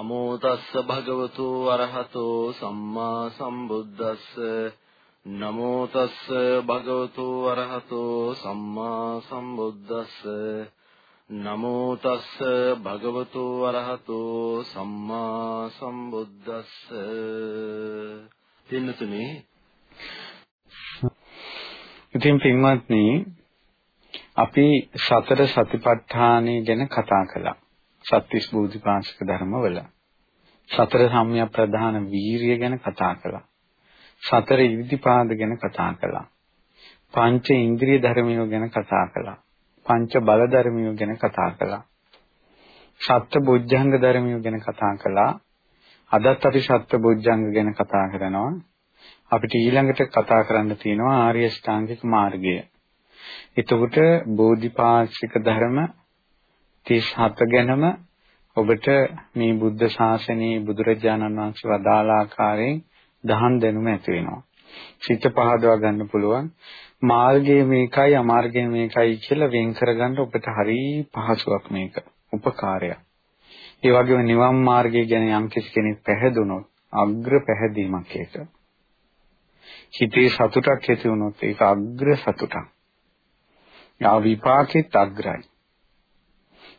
නමෝ තස්ස භගවතු අරහතෝ සම්මා සම්බුද්දස්ස. නමෝ තස්ස භගවතු අරහතෝ සම්මා සම්බුද්දස්ස. නමෝ තස්ස භගවතු අරහතෝ සම්මා සම්බුද්දස්ස. පින්නතුනි ඉතින් පින්වත්නි අපි සතර සතිපට්ඨානය ගැන කතා කළා. සත්‍විස් බෝධිපාශික ධර්මවල. සතර සම්‍යක් ප්‍රධාන වීරිය ගැන කතා කළා. සතර ඉරිදිපාද ගැන කතා කළා. පංච ඉන්ද්‍රිය ධර්මියෝ ගැන කතා කළා. පංච බල ධර්මියෝ ගැන කතා කළා. සත්‍ය බොජ්ජංග ධර්මියෝ ගැන කතා කළා. අදත් අපි සත්‍ය බොජ්ජංග ගැන කතා කරනවා. අපිට ඊළඟට කතා කරන්න තියෙනවා ආර්ය ශ්‍රාංගික මාර්ගය. එතකොට බෝධිපාක්ෂික ධර්ම 37 ගැනම ඔබට මේ බුද්ධ ශාසනයේ බුදුරජාණන් වහන්සේ වදාළ ආකාරයෙන් දහම් දැනුම ඇති වෙනවා. සිත පහදවා ගන්න පුළුවන්. මාර්ගය මේකයි අමාර්ගය මේකයි කියලා වෙන් කරගන්න ඔබට හරි පහසුවක් මේක. උපකාරයක්. ඒ වගේම නිවන් මාර්ගය ගැන යම් කෙනෙක් පැහැදුනොත් අග්‍ර පැහැදීමක් ඒක. හිතේ සතුටක් ඇති වුණොත් ඒක අග්‍ර සතුටක්. යා විපාකෙත් අග්‍රයි.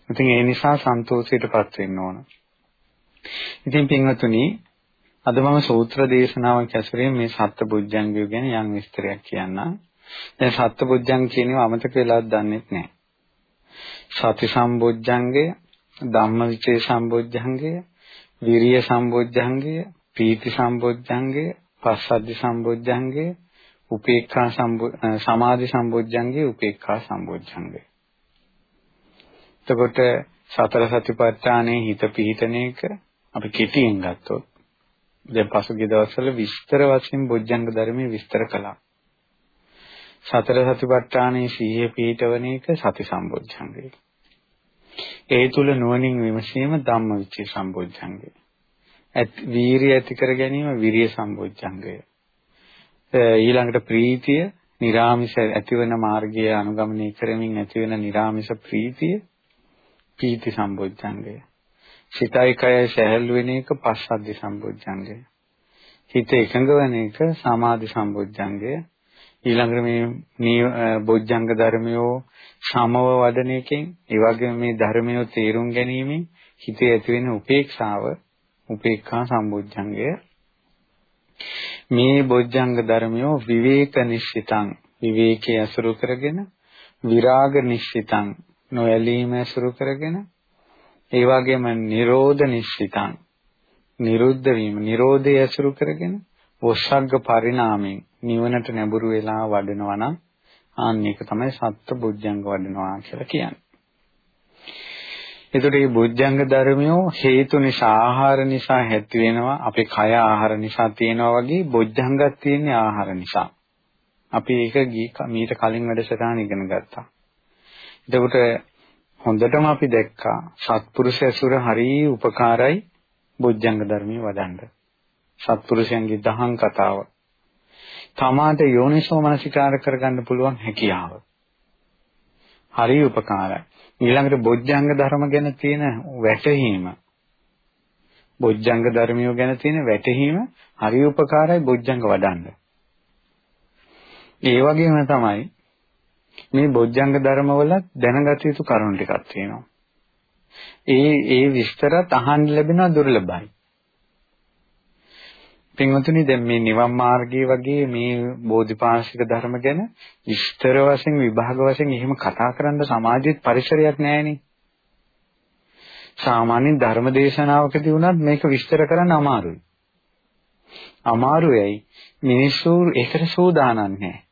ඉතින් ඒ නිසා සන්තෝෂයටපත් වෙන්න ඕන. ඉතින් පින්වතුනි අද මම සූත්‍ර දේශනාවක් ඇසුරේ මේ සත්බුද්ධංගය ගැන යම් විස්තරයක් කියන්නම්. දැන් සත්බුද්ධංග කියනවා අමතක වෙලාවත් දන්නෙත් නැහැ. සති සම්බොජ්ජංගය, ධම්මවිචේ සම්බොජ්ජංගය, විරිය සම්බොජ්ජංගය, පීති සම්බොජ්ජංගය, පස්සද්ධි සම්බොජ්ජංගය, උපේක්ඛා සමාධි සම්බොජ්ජංගය, උපේක්ඛා සම්බොජ්ජංගය. එතකොට සතර සතිපට්ඨානයේ හිත පිහිටන එක අපි කෙටියෙන් ගත්තොත් දැන් පසුගිය දවස්වල විස්තර වශයෙන් බොජ්ජංග ධර්මයේ විස්තර කළා. සතර සතිපට්ඨානයේ සිහිය පිහිටවන එක සති සම්බොජ්ජංගය. ඒ තුල නුවණින් විමසීම ධම්මවිචේ සම්බොජ්ජංගය. ඇත් වීරිය ඇති කර ගැනීම විරිය සම්බොජ්ජංගය. ඊළඟට ප්‍රීතිය, निराமிස ඇතිවන මාර්ගය අනුගමනය කරමින් ඇතිවන निराமிස ප්‍රීතිය පීති සම්බොජ්ජංගය. සිතයි කයයි සැහැල්ලු වෙන එක පස්සද්ධි සම්බොජ්ජංගය. හිත එකඟ වෙන එක සමාධි සම්බොජ්ජංගය. ඊළඟට මේ බොජ්ජංග ධර්මයෝ සමව වඩන එකෙන් ඒ වගේම මේ ධර්මයෝ තේරුම් ගැනීමෙන් හිතේ ඇති වෙන උපේක්ෂාව උපේක්ඛා සම්බොජ්ජංගය මේ බොජ්ජංග ධර්මයෝ විවේක නිශ්චිතං විවේකයේ අසුරු කරගෙන විරාග නිශ්චිතං නොඇලීම ඇසුරු කරගෙන ඒ වගේම නිරෝධ නිශ්චිතං නිරුද්ධ වීම නිරෝධය ඇසුරු කරගෙන වොස්සග්ග පරිණාමයෙන් නිවනට නැඹුරු වෙලා වඩනවා නම් ආන්න ඒක තමයි සත්‍ය බුද්ධංග වඩනවා කියලා කියන්නේ. එතකොට මේ බුද්ධංග ධර්මියෝ හේතු නිසා ආහාර නිසා ඇති වෙනවා අපේ කය ආහාර නිසා තියෙනවා වගේ බොජ්ජංගක් තියෙන්නේ ආහාර නිසා. අපි ඒක මීට කලින් වැඩසටහන ඉගෙන ගත්තා. එතකොට හොඳටම අපි දැක්කා සත්පුරුෂ ඇසුර හරිය උපකාරයි බොජ්ජංග ධර්මයේ වඩන්න. සත්පුරුෂයන්ගේ දහම් කතාව. තමාට යෝනිසෝ මනසිකාර කරගන්න පුළුවන් හැකියාව. හරිය උපකාරයි. ඊළඟට බොජ්ජංග ධර්ම ගැන තියෙන වැටහීම. බොජ්ජංග ධර්මියෝ ගැන තියෙන වැටහීම හරිය උපකාරයි බොජ්ජංග වඩන්න. ඒ වගේම තමයි මේ බොජ්ජංග ධර්මවල දැනගත යුතු කරුණු ටිකක් තියෙනවා. ඒ ඒ විස්තරත් අහන්න ලැබෙනවා දුර්ලභයි. පින්වතුනි දැන් මේ නිවන් මාර්ගයේ වගේ මේ බෝධිපාශික ධර්ම ගැන විස්තර වශයෙන් විභාග වශයෙන් එහෙම කතා කරන්න සමාජෙත් පරිසරයක් නැහැනේ. සාමාන්‍ය ධර්ම දේශනාවකදී වුණත් මේක විස්තර කරන්න අමාරුයි. අමාරුයි. මිනිස්සු ඒකට සූදානම් නැහැ.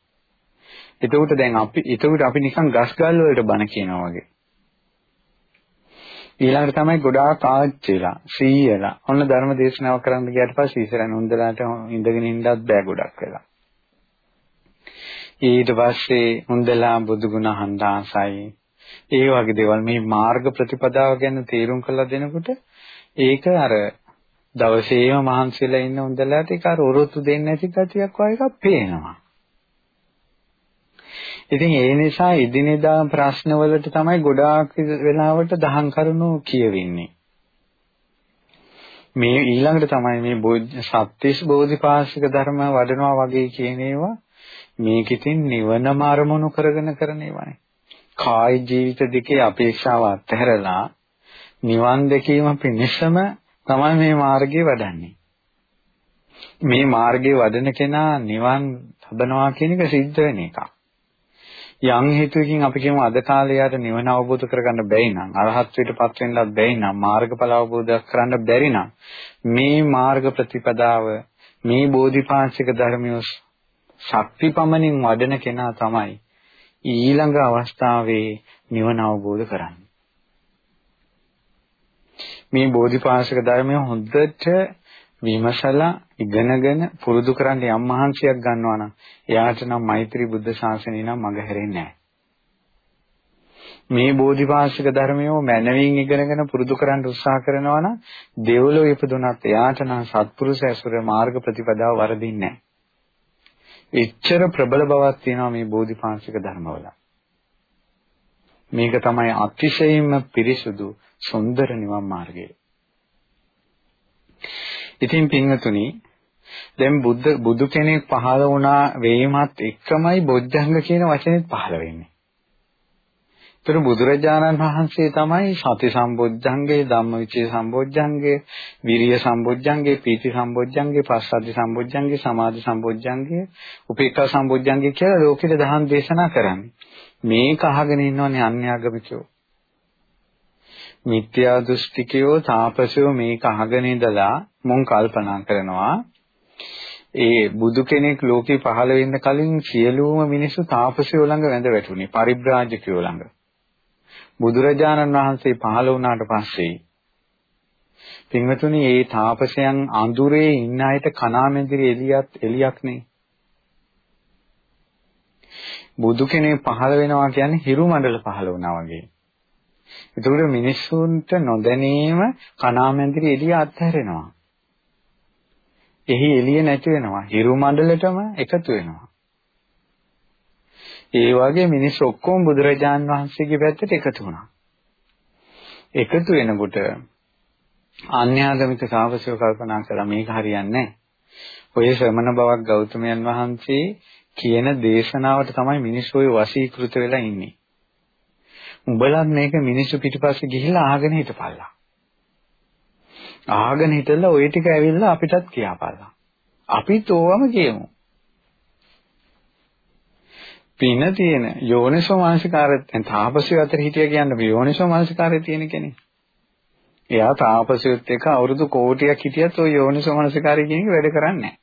එතකොට දැන් අපි එතකොට අපි නිකන් ගස් ගල් වලට බන කියනවා වගේ. ඊළඟට තමයි ගොඩාක් ආච්චි වෙලා, සීයලා. ඔන්න ධර්ම දේශනාව කරන්න ගියාට පස්සේ ඉස්සරහන් හොඳලාට ඉඳගෙන ඉන්නත් බෑ ගොඩක් වෙලා. ඊට පස්සේ හොඳලා බුදුගුණ හන්දාසයි. ඒ වගේ දේවල් මේ මාර්ග ප්‍රතිපදාව ගැන තේරුම් කරලා දෙනකොට ඒක අර දවසේම මහන්සිලා ඉන්න හොඳලාට ඒක අර ඔරොත්තු දෙන්නේ නැති ගතියක් වගේ එකක් පේනවා. ඉතින් ඒ නිසා ඉදිනෙදා ප්‍රශ්නවලට තමයි ගොඩාක් වෙලාවට දහම් කරුණු කියවෙන්නේ. මේ ඊළඟට තමයි මේ සත්‍තිස් බෝධිපාශික ධර්ම වඩනවා වගේ කියන ඒවා මේක ඉතින් නිවනම අරමුණු කරගෙන කරන ඒවානේ. කායි ජීවිත දෙකේ අපේක්ෂාව අත්හැරලා නිවන් දැකීම පිණිසම තමයි මේ මාර්ගය වඩන්නේ. මේ මාර්ගයේ වඩන කෙනා නිවන් ලබනවා කියන එක සිද්ධ වෙන එකක්. යම් හේතුවකින් අපි කියමු අද කාලේ යාට නිවන අවබෝධ කරගන්න බැරි නම් අරහත්ත්වයටපත් වෙන්නත් බැරි නම් මාර්ගඵල අවබෝධ කරගන්න බැරි නම් මේ මාර්ග ප්‍රතිපදාව මේ බෝධිපාක්ෂික ධර්මිය ශක්තිපමණින් වඩන කෙනා තමයි ඊළඟ අවස්ථාවේ නිවන අවබෝධ කරන්නේ. මේ බෝධිපාක්ෂික ධර්මය හොඳට විමසලා ඉගෙනගෙන පුරුදු කරන්න යම් මහන්සියක් ගන්නවා නම් එයාට නම් මෛත්‍රී බුද්ධ ශාසනය නම් මඟ හැරෙන්නේ නැහැ. මේ බෝධිපාශික ධර්මයෝ මනවින් ඉගෙනගෙන පුරුදු කරන්න උත්සාහ කරනවා නම් දෙව්ලොව ඉපදුනත් එයාට නම් සත්පුරුෂ ඇසුර මාර්ග ප්‍රතිපදාව වරදින්නේ නැහැ. එච්චර ප්‍රබල බවක් තියෙනවා මේ බෝධිපාශික ධර්මවල. මේක තමයි අතිශයින්ම පිරිසුදු සුන්දර නිවන් මාර්ගය. ඉතින් පින්වතුනි දැන් බුද්ධ බුදු කෙනෙක් පහළ වුණා වේමත් එක්කමයි බොජ්ජංග කියන වචනේත් පහළ වෙන්නේ. ඒතර බුදුරජාණන් වහන්සේ තමයි සති සම්බොජ්ජංගේ ධම්මවිචේ සම්බොජ්ජංගේ විරිය සම්බොජ්ජංගේ පීති සම්බොජ්ජංගේ පස්සද්ධි සම්බොජ්ජංගේ සමාධි සම්බොජ්ජංගේ උපේක්ඛා සම්බොජ්ජංගේ කියලා ලෝකෙට දහම් දේශනා කරන්නේ. මේක අහගෙන ඉන්නවනේ අන්‍යාගමිකයෝ. මිත්‍යා දෘෂ්ටිකයෝ තාපසයෝ මේක අහගෙන ඉඳලා මොන් කල්පනා කරනවා ඒ බුදු කෙනෙක් ලෝකේ පහළ වෙන්න කලින් සියලුම මිනිස්සු තාපසයෝ ළඟ වැඳ වැටුනේ පරිබ්‍රාජකයෝ ළඟ. බුදුරජාණන් වහන්සේ පහළ වුණාට පස්සේ පින්වතුනි ඒ තාපසයන් අඳුරේ ඉන්න අයට කණාමැදිරි එලියත් එලියක් නේ. බුදු කෙනෙක් පහළ වෙනවා කියන්නේ හිරු මණ්ඩල පහළ වුණා වගේ. ඒතකොට මිනිස්සුන්ට නොදැනීම කණාමැදිරි එළිය අත්හැරෙනවා. එහි එළිය නැති වෙනවා. හිරු මණ්ඩලෙටම එකතු වෙනවා. ඒ වගේ මිනිස්සු ඔක්කොම බුදුරජාන් වහන්සේගේ පැත්තට එකතු වුණා. එකතු වෙනකොට ආන්‍යාගමික ශාවකයෝ කල්පනා කළා මේක හරියන්නේ නැහැ. ඔය ශ්‍රමණ බවක් ගෞතමයන් වහන්සේ කියන දේශනාවට තමයි මිනිස්සු ඔය වශීකృత වෙලා ඉන්නේ. උඹලත් මේක මිනිස්සු පිටිපස්සේ ගිහිල්ලා ආගෙන හිටපල්ලා. ආගෙන හිටලා ওই ටික ඇවිල්ලා අපිටත් කියපාලා. අපිත් ඕවම කියමු. පින තියෙන යෝනිසෝ මානසිකාරය දැන් තාපසය අතර හිටිය කියන්නේ යෝනිසෝ මානසිකාරය තියෙන කෙනෙක්. එයා තාපසයොත් එක්ක අවුරුදු කෝටියක් හිටියත් ওই යෝනිසෝ මානසිකාරය කියන එක වැඩ කරන්නේ නැහැ.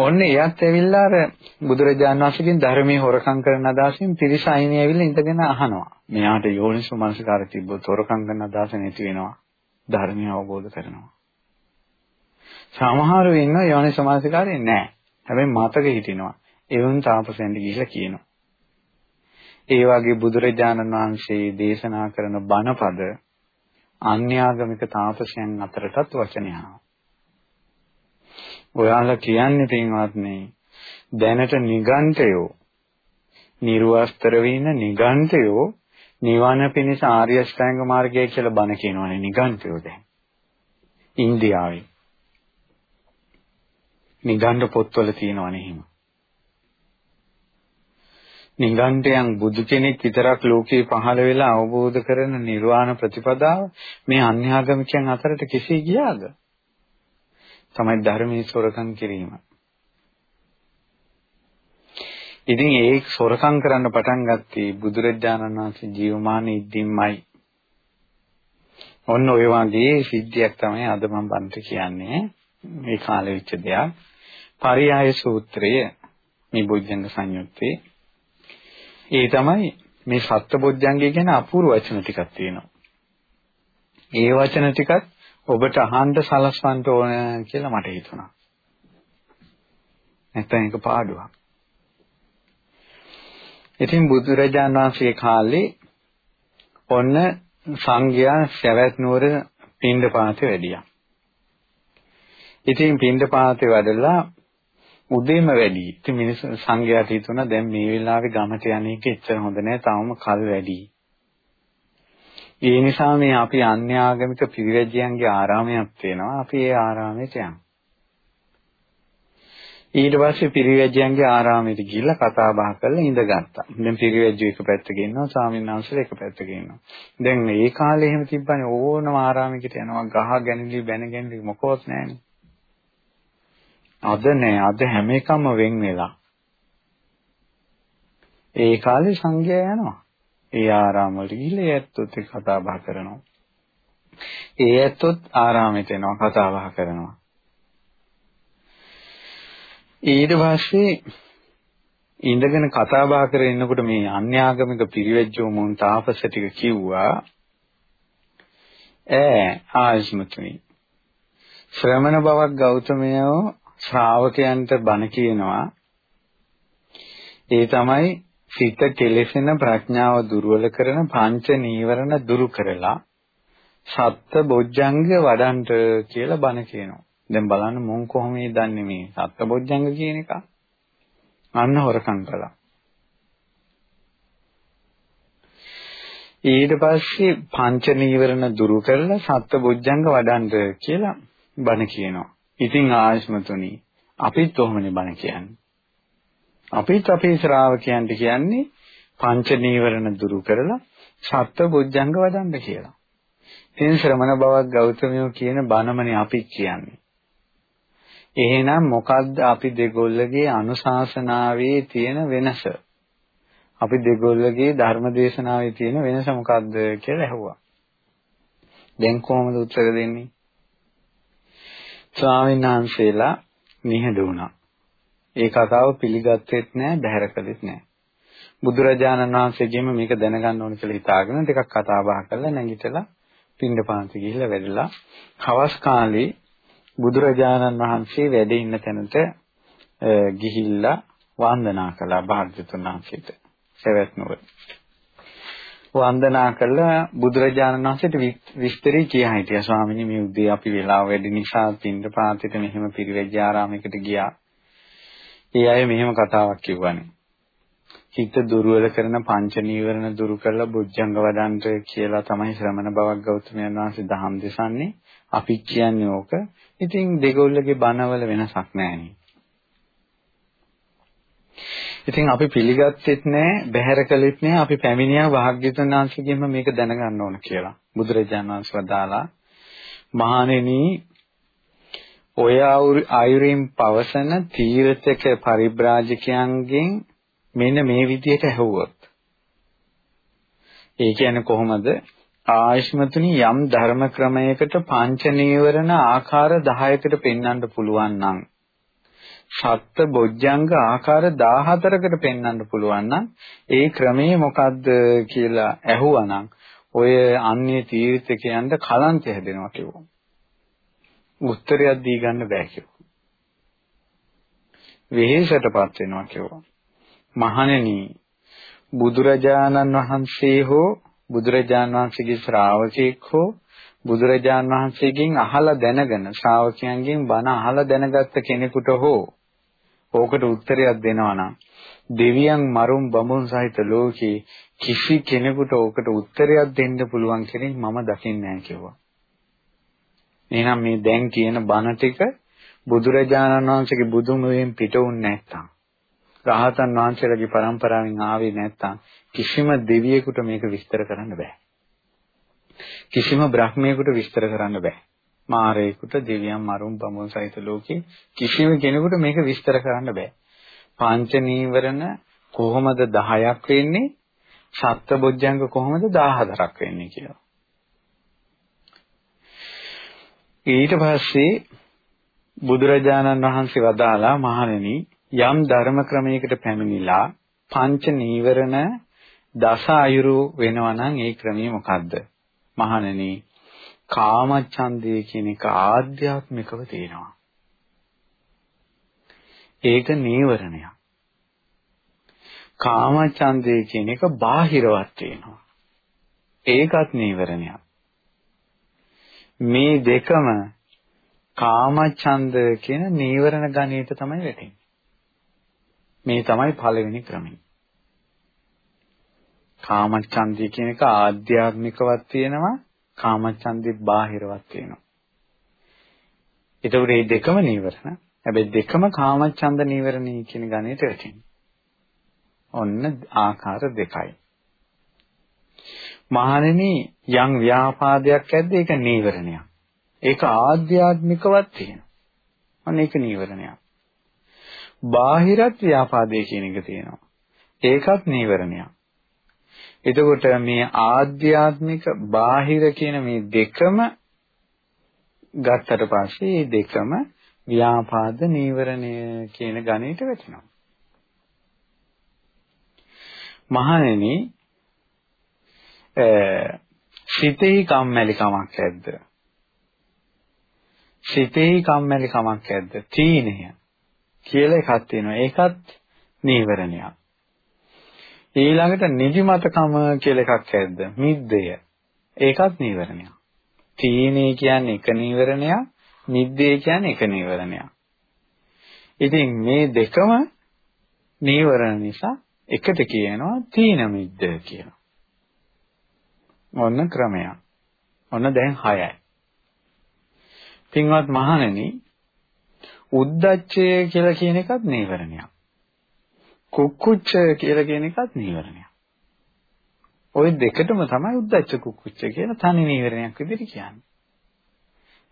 ඔන්න එයත් ඇවිල්ලා අර බුදුරජාණන් වහන්සේගෙන් ධර්මයේ හොරකම් කරන අදහසින් පිරිස අයිනේ ඇවිල්ලා ඉඳගෙන අහනවා. මෙයාට යෝනිසෝ මනසකාර තිබ්බොත් හොරකම් කරන අදහස නැති වෙනවා. ධර්මය අවබෝධ කරනවා. සමහරව ඉන්නවා යෝනිසෝ මනසකාරේ නැහැ. හැබැයි මතක හිටිනවා. එවුන් තාපසෙන්ට ගිහිල්ලා කියනවා. ඒ වගේ බුදුරජාණන් වහන්සේ දේශනා කරන බණපද අන්‍යාගමික තාපසයන් අතරටත් වචනය ඔයාලා කියන්නේ පින්වත්නි දැනට නිගණ්ඨයෝ නිර්වස්තර වින නිගණ්ඨයෝ නිවන පිණිස ආර්ය අෂ්ටාංග මාර්ගය කියලා බණ කියනවනේ නිගණ්ඨයෝ දැන්. ඉන්දියාවේ. නිගණ්ඨ පොත්වල තියෙනවනේ එහෙම. නිගණ්ඨයන් බුදු කෙනෙක් විතරක් ලෝකේ පහළ වෙලා අවබෝධ කරන නිර්වාණ ප්‍රතිපදාව මේ අන්‍යාගමිකයන් අතරට කෙසේ ගියාද? තමයි ධර්මයේ සොරකම් කිරීම. ඉතින් ඒ සොරකම් කරන්න පටන් ගත්තේ බුදුරජාණන් වහන්සේ ජීවමාන ඉද්දින්මයි. ඔන්න ඔය වගේ සිද්ධියක් තමයි අද මම බන්ට කියන්නේ. මේ කාලෙ වෙච්ච දෙයක්. පරියාය සූත්‍රය මේ බොජ්ජංග සංයුත්තේ. ඒ තමයි මේ සත්බොජ්ජංගය කියන අපූර්ව වචන ටිකක් තියෙනවා. ඒ වචන ටිකත් ඔබට අහන්න සලස්වන්න ඕන කියලා මට හිතුණා. නැත්නම් ඒක පාඩුවක්. ඉතින් බුදුරජාණන් වහන්සේ කාලේ ඔන්න සංඝයා සවැත් නුවර පින්ඩපාතේ වැඩියා. ඉතින් පින්ඩපාතේ වැඩලා උදේම වැඩි. ඉතින් මිනිස්සු සංඝයාට හිතුණා දැන් මේ වෙලාවේ ගමට යන්නේ එච්චර හොඳ නෑ. තාම කල් වැඩි. ඒ නිසා මේ අපි අන්‍ය ආගමික පිරිවැජියන්ගේ ආරාමයක් තියෙනවා. අපි ඒ ආරාමයට යනවා. ඊට පස්සේ පිරිවැජියන්ගේ ආරාමයට ගිහිල්ලා කතා බහ කරලා ඉඳගත්තා. දැන් පිරිවැජිය එක පැත්තක ඉන්නවා, ස්වාමීන් වහන්සේලා එක පැත්තක ඉන්නවා. දැන් මේ කාලේ එහෙම තිබ්බනේ ඕනම ආරාමයකට යනවා, ගහ ගැනිලි, බැන ගැනිලි මොකවත් නැහැනේ. අද නෑ, අද හැම එකම වෙන් වෙලා. ඒ කාලේ සංඝයා යනවා. ඒ ආරාම වලට ගිහිල්ලා ඒ ඇත්තොත් එක්ක කතා බහ කරනවා. ඒ ඇත්තොත් ආරාමයට එනවා කතා බහ කරනවා. ඊට පස්සේ ඉඳගෙන කතා බහ කරගෙන ඉන්නකොට මේ අන්‍යාගමික පිරිවැජ්ජෝ මුන් තාපස ටික කිව්වා ඈ ආයස්මතුනි ශ්‍රමණ බවක් ගෞතමයෝ ශ්‍රාවකයන්ට බණ කියනවා ඒ තමයි සිත කෙලෙසෙන ප්‍රඥාව දුර්වල කරන පංච නීවරණ දුරු කරලා සත්ත්ව බොජ්ජංග වඩන්ට කියලා බණ කියනවා. දැන් බලන්න මොන් කොහොමද දන්නේ මේ සත්ත්ව බොජ්ජංග කියන එක? අන්න හොරකම් කළා. ඊට පස්සේ පංච නීවරණ දුරු කරලා සත්ත්ව බොජ්ජංග වඩන්ට කියලා බණ කියනවා. ඉතින් ආයස්මතුනි අපිත් කොහොමනේ බණ කියන්නේ? අපිත් අපේ ශ්‍රාවකයන්ට කියන්නේ පංච නීවරණ දුරු කරලා සත්ව බොජ්ජංග වදන්න කියලා. ඉතින් ශ්‍රමණ බවක් ගෞතමයෝ කියන බණමනේ අපි කියන්නේ. එහෙනම් මොකද්ද අපි දෙගොල්ලගේ අනුශාසනාවේ තියෙන වෙනස? අපි දෙගොල්ලගේ ධර්ම දේශනාවේ තියෙන වෙනස මොකද්ද කියලා ඇහුවා. දැන් කොහොමද උත්තර දෙන්නේ? ස්වාමීන් වහන්සේලා නිහඬ වුණා. ඒ කතාව පිළිගත්තෙත් නෑ බැහැර කළෙත් නෑ. බුදුරජාණන් වහන්සේගෙම මේක දැනගන්න ඕන කියලා හිතාගෙන ටිකක් කතා බහ කරලා නැගිටලා පින්ඩපාත ගිහිල්ලා වැඩලා හවස් කාලේ බුදුරජාණන් වහන්සේ වැඩ ඉන්න තැනට ගිහිල්ලා වන්දනා කළා භාග්‍යතුන් වහන්සේට සවැත් නුවර. වන්දනා කළා බුදුරජාණන් වහන්සේට විස්තරي කියා හිටියා ස්වාමීනි මේ උදේ අපි වෙලාව වැඩි නිසා පින්ඩපාතෙට මෙහෙම පිරිවැජ්ජ ආරාමයකට ගියා. ඒ අය මෙහෙම කතාවක් කිව්වනේ. හිත දුර්වල කරන පංච නීවරණ දුරු කරලා බුද්ධංග වඩන්ට කියලා තමයි ශ්‍රමණ බවක් ගෞතමයන් වහන්සේ දහම් දෙසන්නේ. අපි කියන්නේ ඕක. ඉතින් දෙගොල්ලගේ බණවල වෙනසක් නැහැ ඉතින් අපි පිළිගත්තෙත් නැහැ, බැහැර කළෙත් නැහැ. අපි පැමිණියා වාග්යතුන් වහන්සේගෙන්ම මේක දැනගන්න ඕන කියලා. බුදුරජාණන් වහන්සේ වදාලා මහණෙනි ඔය ආයුරින් පවසන තීර්ථක පරිබ්‍රාජකයන්ගෙන් මෙන්න මේ විදිහට ඇහුවොත් ඒ කියන්නේ කොහොමද ආයෂ්මතුනි යම් ධර්ම ක්‍රමයකට පංච නීවරණ ආකාර 10කට පෙන්වන්න පුළුවන් නම් සත්ත්ව බොජ්ජංග ආකාර 14කට පෙන්වන්න පුළුවන් නම් ඒ ක්‍රමේ මොකද්ද කියලා ඇහුවනම් ඔය අන්‍ය තීර්ථකයන්ට කලන්ත හැදෙනවා කිව්වා. උත්තරයක් දී ගන්න බෑ කිව්වා. වෙහෙසටපත් වෙනවා කිව්වා. මහණෙනි බුදුරජාණන් වහන්සේ හෝ බුදුරජාණන් වහන්සේගේ ශ්‍රාවකෙක් හෝ බුදුරජාණන් වහන්සේගෙන් අහලා දැනගෙන ශ්‍රාවකයන්ගෙන් බණ අහලා දැනගත්ත කෙනෙකුට හෝ ඕකට උත්තරයක් දෙනවා නම් දෙවියන් මරුන් බඹුන් සහිත ලෝකේ කිසි කෙනෙකුට ඕකට උත්තරයක් දෙන්න පුළුවන් කෙනෙක් මම දකින්නේ නැහැ කිව්වා. එහෙනම් මේ දැන් කියන බණ ටික බුදුරජාණන් වහන්සේගේ බුදුමුවෙන් පිට වුනේ නැත්තම් රහතන් වහන්සේලාගේ પરම්පරාවෙන් ආවේ නැත්තම් කිසිම දෙවියෙකුට මේක විස්තර කරන්න බෑ. කිසිම බ්‍රහ්මයෙකුට විස්තර කරන්න බෑ. මාරේකුට දෙවියන් මරුන් බමුන් සහිත ලෝකේ කිසිම කෙනෙකුට මේක විස්තර කරන්න බෑ. පංච නීවරණ කොහොමද 10ක් වෙන්නේ? සත්බොජ්ජංග කොහොමද 14ක් වෙන්නේ කියලා. ඊට පස්සේ බුදුරජාණන් වහන්සේ වදාලා මහණෙනි යම් ධර්ම ක්‍රමයකට පැමිණිලා පංච නීවරණ දස අයුරු වෙනවා නම් ඒ ක්‍රමය මොකද්ද? මහණෙනි කාමච්ඡන්දය කියන එක ආධ්‍යාත්මිකව තියෙනවා. ඒක නීවරණයක්. කාමච්ඡන්දය කියන එක බාහිරවත් වෙනවා. ඒකත් නීවරණයක්. මේ දෙකම කාමච්ඡන්ද කියන නීවරණ ගණයට තමයි වැටෙන්නේ. මේ තමයි පළවෙනි ක්‍රමය. කාමච්ඡන්දය කියන එක ආධ්‍යාත්මිකවත් තියෙනවා කාමච්ඡන්දේ බාහිරවත් තියෙනවා. ඒතකොට මේ දෙකම නීවරණ. හැබැයි දෙකම කාමච්ඡන්ද නීවරණී කියන ගණයට වැටෙනවා. ඔන්න ආකාර දෙකයි. මහණෙනි යම් ව්‍යාපාදයක් ඇද්ද ඒක නීවරණයක්. ඒක ආධ්‍යාත්මිකවත් තියෙනවා. අන්න ඒක නීවරණයක්. බාහිරත් ව්‍යාපාදයේ කියන එක තියෙනවා. ඒකත් නීවරණයක්. එතකොට මේ ආධ්‍යාත්මික බාහිර කියන මේ දෙකම ගත්තට පස්සේ මේ දෙකම ව්‍යාපාද නීවරණය කියන ගණයට වැටෙනවා. මහණෙනි සිතෙහි කම්මැලිකමක් ඇද්ද? සිතෙහි කම්මැලිකමක් ඇද්ද? තීනය කියලා එකක් තියෙනවා. ඒකත් නීවරණයක්. ඊළඟට නිදිමතකම කියලා එකක් ඇද්ද? මිද්දය. ඒකත් නීවරණයක්. තීනේ කියන්නේ එක නීවරණයක්, මිද්දේ කියන්නේ එක නීවරණයක්. ඉතින් මේ දෙකම නීවරණ නිසා එකට කියනවා තීන මිද්ද කියලා. ඔන්න ක්‍රමයක්. ඔන්න දැන් 6යි. පින්වත් මහණෙනි උද්දච්චය කියලා කියන එකත් නීවරණයක්. කුක්කුච්ච කියලා කියන එකත් නීවරණයක්. ওই දෙකටම තමයි උද්දච්ච කුක්කුච්ච කියන තනි නීවරණයක් විදිහට කියන්නේ.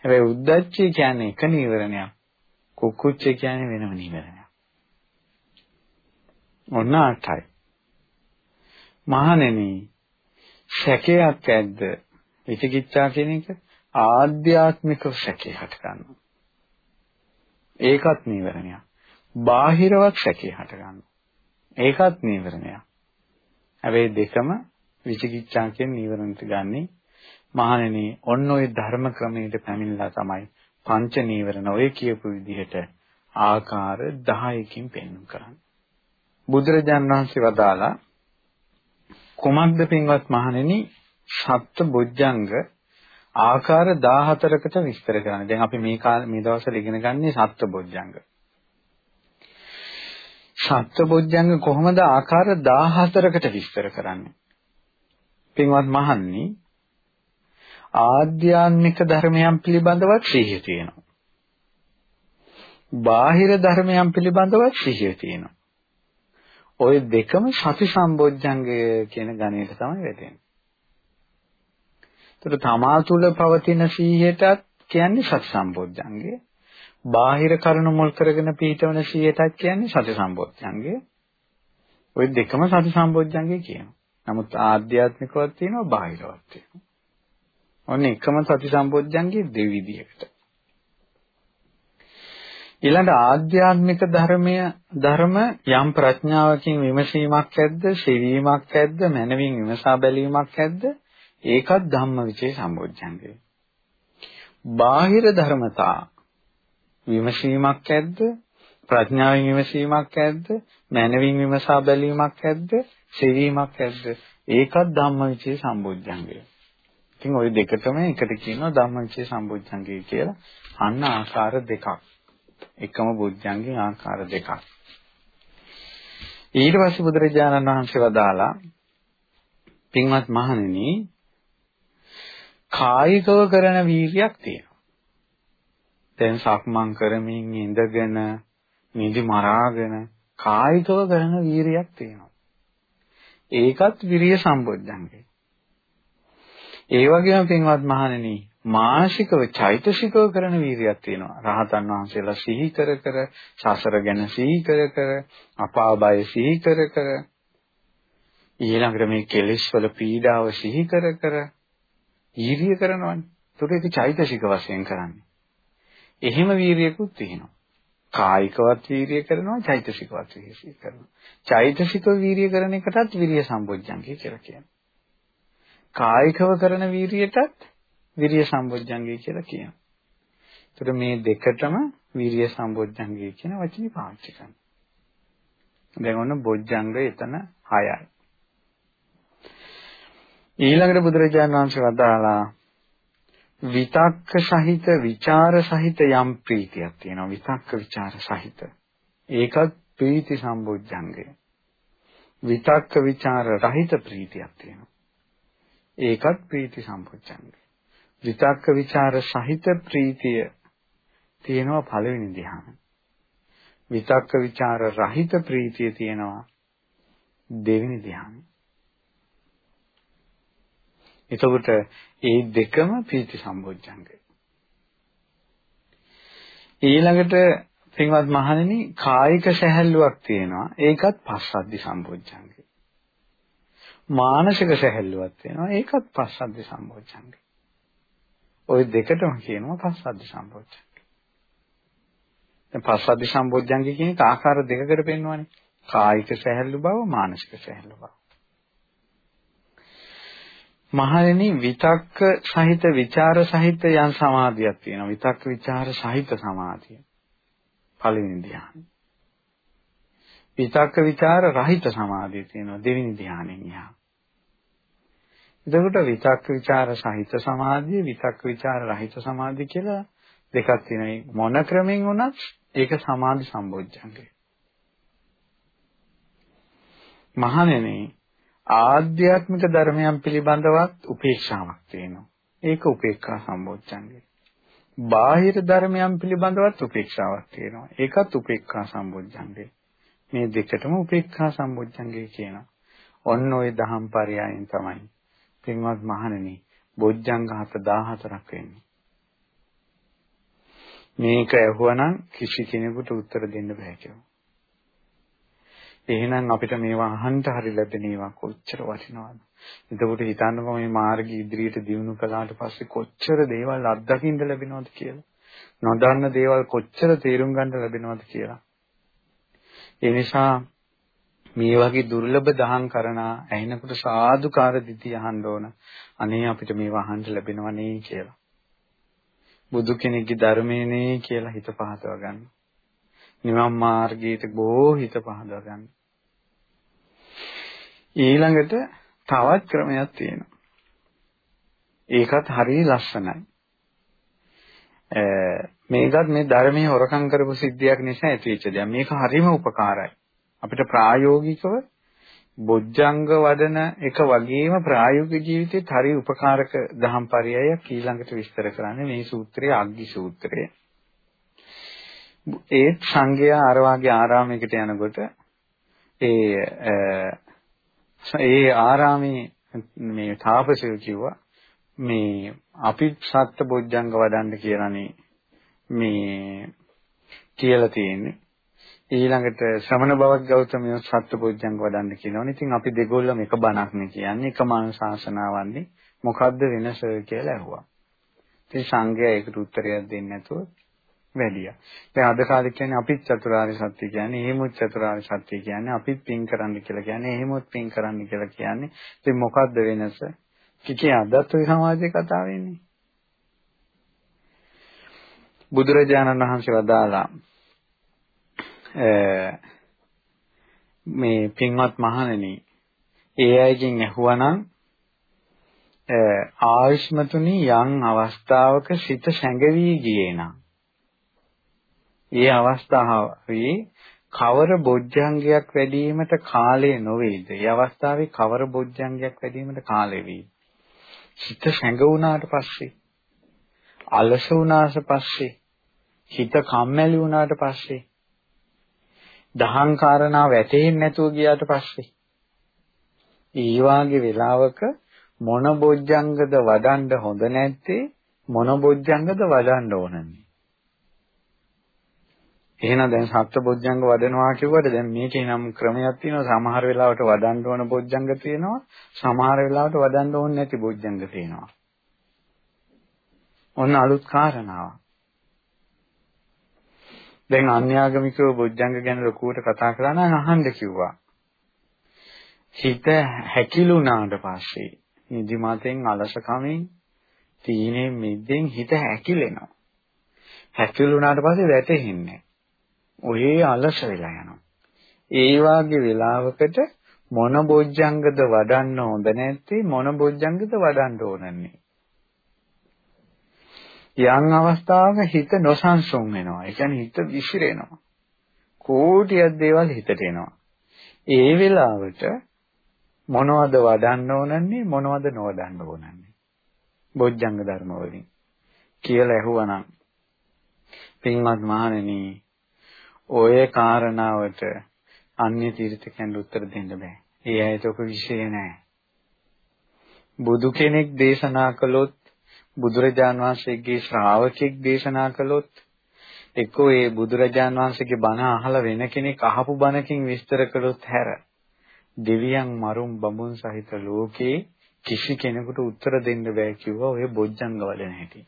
හැබැයි උද්දච්චය කියන්නේ එක නීවරණයක්. කුක්කුච්ච කියන්නේ වෙනම නීවරණයක්. ඔන්න අටයි. මහණෙනි සැකයක් ඇද්ද? විචිකිච්ඡා කියන එක ආධ්‍යාත්මික සැකේ හට ගන්නවා. ඒකත් නීවරණයක්. බාහිරවත් සැකේ හට ගන්නවා. ඒකත් නීවරණයක්. හැබැයි දෙකම විචිකිච්ඡා කියන නීවරණයට ගන්නේ මහණෙනි ඔන්න ඔය ධර්ම ක්‍රමයට පැමිණලා තමයි පංච නීවරණ ඔය කියපු විදිහට ආකාර 10කින් පෙන්වු කරන්නේ. බුදුරජාන් වහන්සේ වදාලා කුමක්ද පින්වත් මහණෙනි සත්‍ය බොජ්ජංග ආකාර 14කට විස්තර කරන්නේ. දැන් අපි මේ කාලේ මේ දවස්වල ඉගෙන ගන්නේ සත්‍ය බොජ්ජංග. සත්‍ය බොජ්ජංග කොහොමද ආකාර 14කට විස්තර කරන්නේ? පින්වත් මහන්නි ආධ්‍යාත්මික ධර්මයන් පිළිබඳව සිහිය තියෙනවා. බාහිර ධර්මයන් පිළිබඳව සිහිය තියෙනවා. ওই දෙකම සති සම්බොජ්ජංගය කියන ගණයට තමයි වැටෙන්නේ. ඒතර තමා තුළ පවතින සීහයටත් කියන්නේ සති සම්බොජ්ජංගය. බාහිර කරුණු මුල් කරගෙන පිටවන සීහයටත් කියන්නේ සති සම්බොජ්ජංගය. ওই දෙකම සති සම්බොජ්ජංගය කියනවා. නමුත් ආධ්‍යාත්මිකවත් තියෙනවා බාහිරවත් තියෙනවා. ඔන්න එකම සති සම්බොජ්ජංගයේ දෙවිදියකට. ඊළඟ ආධ්‍යාත්මික ධර්මය ධර්ම යම් ප්‍රඥාවකින් විමසීමක් ඇද්ද, ශරීමක් ඇද්ද, මනවින් විමසා බැලීමක් ඇද්ද, ඒකත් ධම්මවිචේ සම්බොජ්ජංගය. බාහිර ධර්මතා විමසීමක් ඇද්ද, ප්‍රඥාවෙන් විමසීමක් ඇද්ද, මනවින් විමසා බැලීමක් ඇද්ද, ශරීමක් ඇද්ද, ඒකත් ධම්මවිචේ සම්බොජ්ජංගය. ඉතින් ওই දෙකටම එකට කියනවා ධම්මවිචේ සම්බොජ්ජංගය කියලා. අන්න ආකාර දෙකක්. එකම බුද්ධංගේ ආකාර දෙකක්. ඊට පස්සේ බුදුරජාණන් වහන්සේ වදාලා පින්වත් මහණෙනි කායිකව කරන වීර්යයක් තියෙනවා. දැන් සක්මන් කරමින් ඉඳගෙන නිදි මරාගෙන කායිකව කරන වීර්යයක් තියෙනවා. ඒකත් විරිය සම්බොධ්‍යංගේ. ඒ වගේම පින්වත් මහණෙනි මානසිකව චෛතසිකව කරන වීර්යයක් තියෙනවා. රහතන් වහන්සේලා සිහි කර කර, සසර ගැන සිහි කර කර, අපාබය සිහි කර කර, ඊළඟට මේ කෙලෙස් වල පීඩාව සිහි කර කර වීර්ය කරනවනේ. ඒකට ඒක චෛතසික වශයෙන් කරන්නේ. එහෙම වීර්යකුත් තියෙනවා. කායිකවත් වීර්ය කරනවා, චෛතසිකවත් වීර්ය කරනවා. චෛතසික වීර්ය කරන එකටත් විරිය සම්බොජ්ජංගය කියලා කියනවා. කායිකව කරන වීර්යයටත් විරිය සම්බොජ්ජංගය කියලා කියනවා. ඒතර මේ දෙකටම විරිය සම්බොජ්ජංගය කියන වචනේ පාවිච්චි කරනවා. දැන් ඔන්න බොජ්ජංග එතන 6යි. ඊළඟට බුදුරජාණන් වහන්සේ වදාලා විතක්ක සහිත විචාර සහිත යම් ප්‍රීතියක් තියෙනවා විතක්ක විචාර සහිත ඒකත් ප්‍රීති සම්බොජ්ජංගය විතක්ක ਵਿਚාර රහිත ප්‍රීතියක් තියෙනවා. ඒකත් ප්‍රීති සම්පොච්චංගේ. විතක්ක ਵਿਚාර සහිත ප්‍රීතිය තියෙනවා පළවෙනි ධ්‍යාන. විතක්ක ਵਿਚාර රහිත ප්‍රීතිය තියෙනවා දෙවෙනි ධ්‍යාන. එතකොට ඒ දෙකම ප්‍රීති සම්බොජ්ජංගය. ඊළඟට පින්වත් මහණෙනි කායික සැහැල්ලුවක් තියෙනවා. ඒකත් පස්සද්ධි සම්බොජ්ජංගය. මානසික සැහැල්ලුවක් තියෙනවා. ඒකත් පස්සද්ධි සම්බොජ්ජංගය. ওই දෙකටම කියනවා පස්සද්ධි සම්පෝච්චංග. දැන් පස්සද්ධි සම්පෝච්චංග කියන්නේ ආකාර දෙකකට පෙන්වන්නේ. කායික සැහැල්ලු බව, මානසික සැහැල්ලු බව. මහරෙනි විතක්ක සහිත ਵਿਚාර සහිත යම් සමාධියක් තියෙනවා. විතක්ක ਵਿਚාර සහිත සමාධිය. පළවෙනි ධ්‍යානය. විතක්ක ਵਿਚාර රහිත සමාධිය තියෙනවා. දෙවෙනි ධ්‍යානෙන් යහා. එතකොට විතක් ਵਿਚාර සහිත සමාධිය විතක් ਵਿਚාර රහිත සමාධිය කියලා දෙකක් තියෙනවා. මොන ක්‍රමෙන් වුණත් ඒක සමාධි සම්බොජ්ජංගය. මහණෙනි ආධ්‍යාත්මික ධර්මයන් පිළිබඳවත් උපේක්ෂාවක් තියෙනවා. ඒක උපේක්ඛා සම්බොජ්ජංගය. බාහිර ධර්මයන් පිළිබඳවත් උපේක්ෂාවක් තියෙනවා. ඒකත් උපේක්ඛා සම්බොජ්ජංගය. මේ දෙකටම උපේක්ඛා සම්බොජ්ජංගය කියනවා. ඔන්න ඔය දහම් පරයයන් තමයි පින්වත් මහණෙනි, බොජ්ජංග 14ක් වෙන්නේ. මේක ඇහුවනම් කිසි කෙනෙකුට උත්තර දෙන්න බෑ කියලා. එහෙනම් අපිට මේවා අහන්න හරි ලැබෙන ඒවා කොච්චර වටිනවද? එතකොට හිතන්නකෝ මේ මාර්ගය ඉදිරියට දියුණු කළාට පස්සේ කොච්චර දේවල් අත්දකින්න ලැබෙනවද කියලා. නොදන්න දේවල් කොච්චර තේරුම් ගන්න ලැබෙනවද කියලා. ඒ නිසා මේ වගේ දුර්ලභ දහම් කරනා ඇහෙනකොට සාදුකාර දිටි අහන්න ඕන. අනේ අපිට මේවා අහන්න ලැබෙනව නේ කියලා. බුදු කෙනෙක්ගේ ධර්මයනේ කියලා හිත පහදව ගන්න. නිවන් මාර්ගයට බොහෝ හිත පහදව ගන්න. ඊළඟට තවත් ක්‍රමයක් තියෙනවා. ඒකත් හරිය ලස්සනයි. මේකත් මේ ධර්මයේ හොරකම් කරපු සිද්ධියක් නිසා ඇතිවෙච්ච දෙයක්. මේක හරිම උපකාරයි. අපිට ප්‍රායෝගිකව බොජ්ජංග වඩන එක වගේම ප්‍රායෝගික ජීවිතේත් හරි උපකාරක දහම් පරයයක් ඊළඟට විස්තර කරන්නේ මේ සූත්‍රයේ අග්ගි සූත්‍රය. ඒ සංඝයා අර වාගේ ආරාමයකට යනකොට ඒ ඒ ආරාමේ මේ තාපසයෝ කිව්වා මේ අපි සත්‍ය බොජ්ජංග වඩන්න කියලානේ මේ කියලා තියෙන්නේ. ඊළඟට ශ්‍රමණ බවක් ගෞතමිය සත්‍ය බොජ්ජංග වඩන්න කියනවනේ. ඉතින් අපි දෙගොල්ලම එක බණක් නේ කියන්නේ. එක මාන ශාසනාවන්නේ. මොකද්ද වෙනස කියලා ඇහුවා. ඉතින් සංඝයා ඒකට උත්තරයක් දෙන්නේ නැතුව වැඩියා. දැන් අද කාලේ කියන්නේ අපිත් චතුරාර්ය සත්‍ය කියන්නේ එහෙමත් චතුරාර්ය සත්‍ය කියන්නේ අපිත් පින් කරන්න කියලා කියන්නේ එහෙමත් පින් කරන්න කියලා කියන්නේ. ඉතින් මොකද්ද වෙනස? කිකේ අදත් ඔය සමාජයේ කතාව වෙන්නේ. බුදුරජාණන් වහන්සේ වදාලා මේ පින්වත් මහණෙනි ඒ අයගෙන් ඇහුවනම් ආයුෂ්මතුනි යම් අවස්ථාවක සිත සැඟවි ගියේ නම් ඒ අවස්ථාවේ කවර බොජ්ජංගයක් වැඩිවීමට කාලය නොවේද? ඒ අවස්ථාවේ කවර බොජ්ජංගයක් වැඩිවීමට කාලය වේ. හිත සැඟවුණාට පස්සේ අලස වුණාට පස්සේ හිත කම්මැලි වුණාට පස්සේ දහං කාරණා වැටෙන්නේ නැතුව ගියාට පස්සේ ඒ වාගේ වෙලාවක මොන බොජ්ජංගද වඩන්න හොඳ නැත්තේ මොන බොජ්ජංගද වඩන්න ඕනන්නේ එහෙනම් දැන් සත්බොජ්ජංග වඩනවා කිව්වට දැන් මේකේ නම් ක්‍රමයක් තියෙනවා. සමහර වෙලාවට වඩන්න ඕන බොජ්ජංග තියෙනවා. සමහර වෙලාවට වඩන්න ඕනේ නැති බොජ්ජංග තියෙනවා. ඔන්න අලුත් කාරණාවක්. දැන් අන්‍යාගමිකව බොජ්ජංග ගැන ලොකුවට කතා කරා නම් අහන්න කිව්වා හිත හැකිලුණාට පස්සේ නිදිමතෙන් අලසකමින් තීනේ මිද්දෙන් හිත හැකිලෙනවා හැකිලුණාට පස්සේ වැටෙන්නේ ඔහේ අලස වෙලා යනවා. ඒ වාගේ වෙලාවකට මොන බොජ්ජංගද වඩන්න හොඳ නැත්තේ මොන බොජ්ජංගද වඩන්න ඕනන්නේ. යම් අවස්ථාවක හිත නොසන්සුන් වෙනවා. ඒ කියන්නේ හිත විසිරෙනවා. කෝටියක් දේවල් හිතට එනවා. ඒ වෙලාවට මොනවද වඩන්න ඕනන්නේ මොනවද නොවඩන්න ඕනන්නේ බොජ්ජංග ධර්ම වලින් කියලා ඇහුවනම් පින්වත් මහණෙනි ඔය කාරණාවට අන්‍ය තීර්ථකයන් උත්තර දෙන්න බෑ. ඒ ඇයිට ඔක විශේෂ නෑ. බුදු කෙනෙක් දේශනා කළොත් බුදුරජාන් වහන්සේගේ ශ්‍රාවකෙක් දේශනා කළොත් එක්කෝ ඒ බුදුරජාන් වහන්සේගේ බණ අහලා වෙන කෙනෙක් අහපු බණකින් විස්තර කළොත් හැර දෙවියන් මරුන් බඹුන් සහිත ලෝකේ කිසි කෙනෙකුට උත්තර දෙන්න බෑ කිව්වා ඔය බොජ්ජංග වල නැහැටි.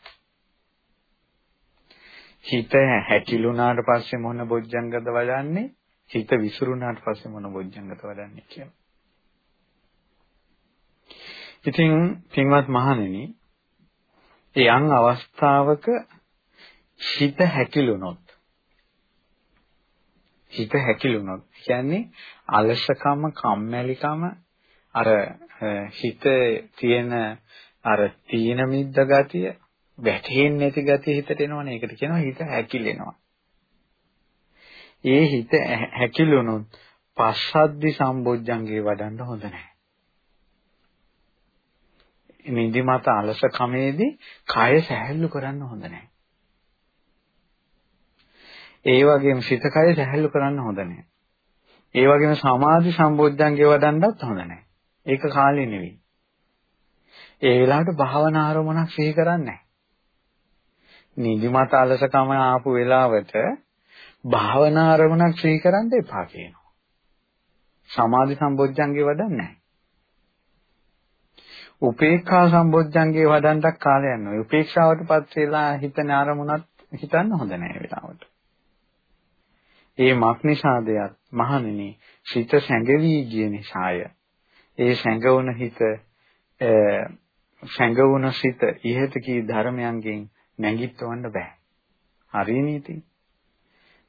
හිත හැකිලුණාට පස්සේ මොන බොජ්ජංගද වඩන්නේ? හිත විසිරුණාට පස්සේ මොන බොජ්ජංගද වඩන්නේ කියලා. ඉතින් පින්වත් මහණෙනි, ඒ යම් අවස්ථාවක හිත හැකිලුණොත් හිත හැකිලුණොත් කියන්නේ අලසකම කම්මැලිකම අර හිත තියෙන අර තීන මිද්ද ගතිය වැටෙන්නේ නැති ගතිය හිතට එනවනේ. ඒකට කියනවා හිත හැකිලෙනවා. ඒ හිත හැකිලුණොත් පස්සද්ධි සම්බොජ්ජංගේ වඩන්න හොඳ නැහැ. නිදිමත අලස කමේදී කය සැහැල්ලු කරන්න හොඳ නැහැ ඒ වගේම සිත කය සැහැල්ලු කරන්න හොඳ නැහැ. ඒ වගේම සමාධි සම්බොජ්ජංගේ වඩන්නත් හොඳ නැහැ. ඒක කාලේ නෙවෙයි. ඒ වෙලාවට භාවනා ආරමුණක් සිහි කරන්නේ නැහැ. නිදිමත අලසකම ආපු වෙලාවට භාවනා ආරමුණක් සිහි කරන්න එපා කියනවා. සමාධි සම්බොජ්ජංගේ වඩන්නේ නැහැ. උපේක්ඛා සම්බොජ්ජංගේ වඩන්නක් කාලයක් නෑ. උපේක්ෂාවටපත් වෙලා හිතන ආරමුණක් හිතන්න හොඳ නෑ වෙලාවට. ඒ මක්නිසාදයක් මහණෙනි සිත සැඟවි ගිය නිසාය. ඒ සැඟවුන හිත සැඟවුන සිත ඉහත කී ධර්මයන්ගෙන් නැගිටවන්න බෑ. හරියනීති.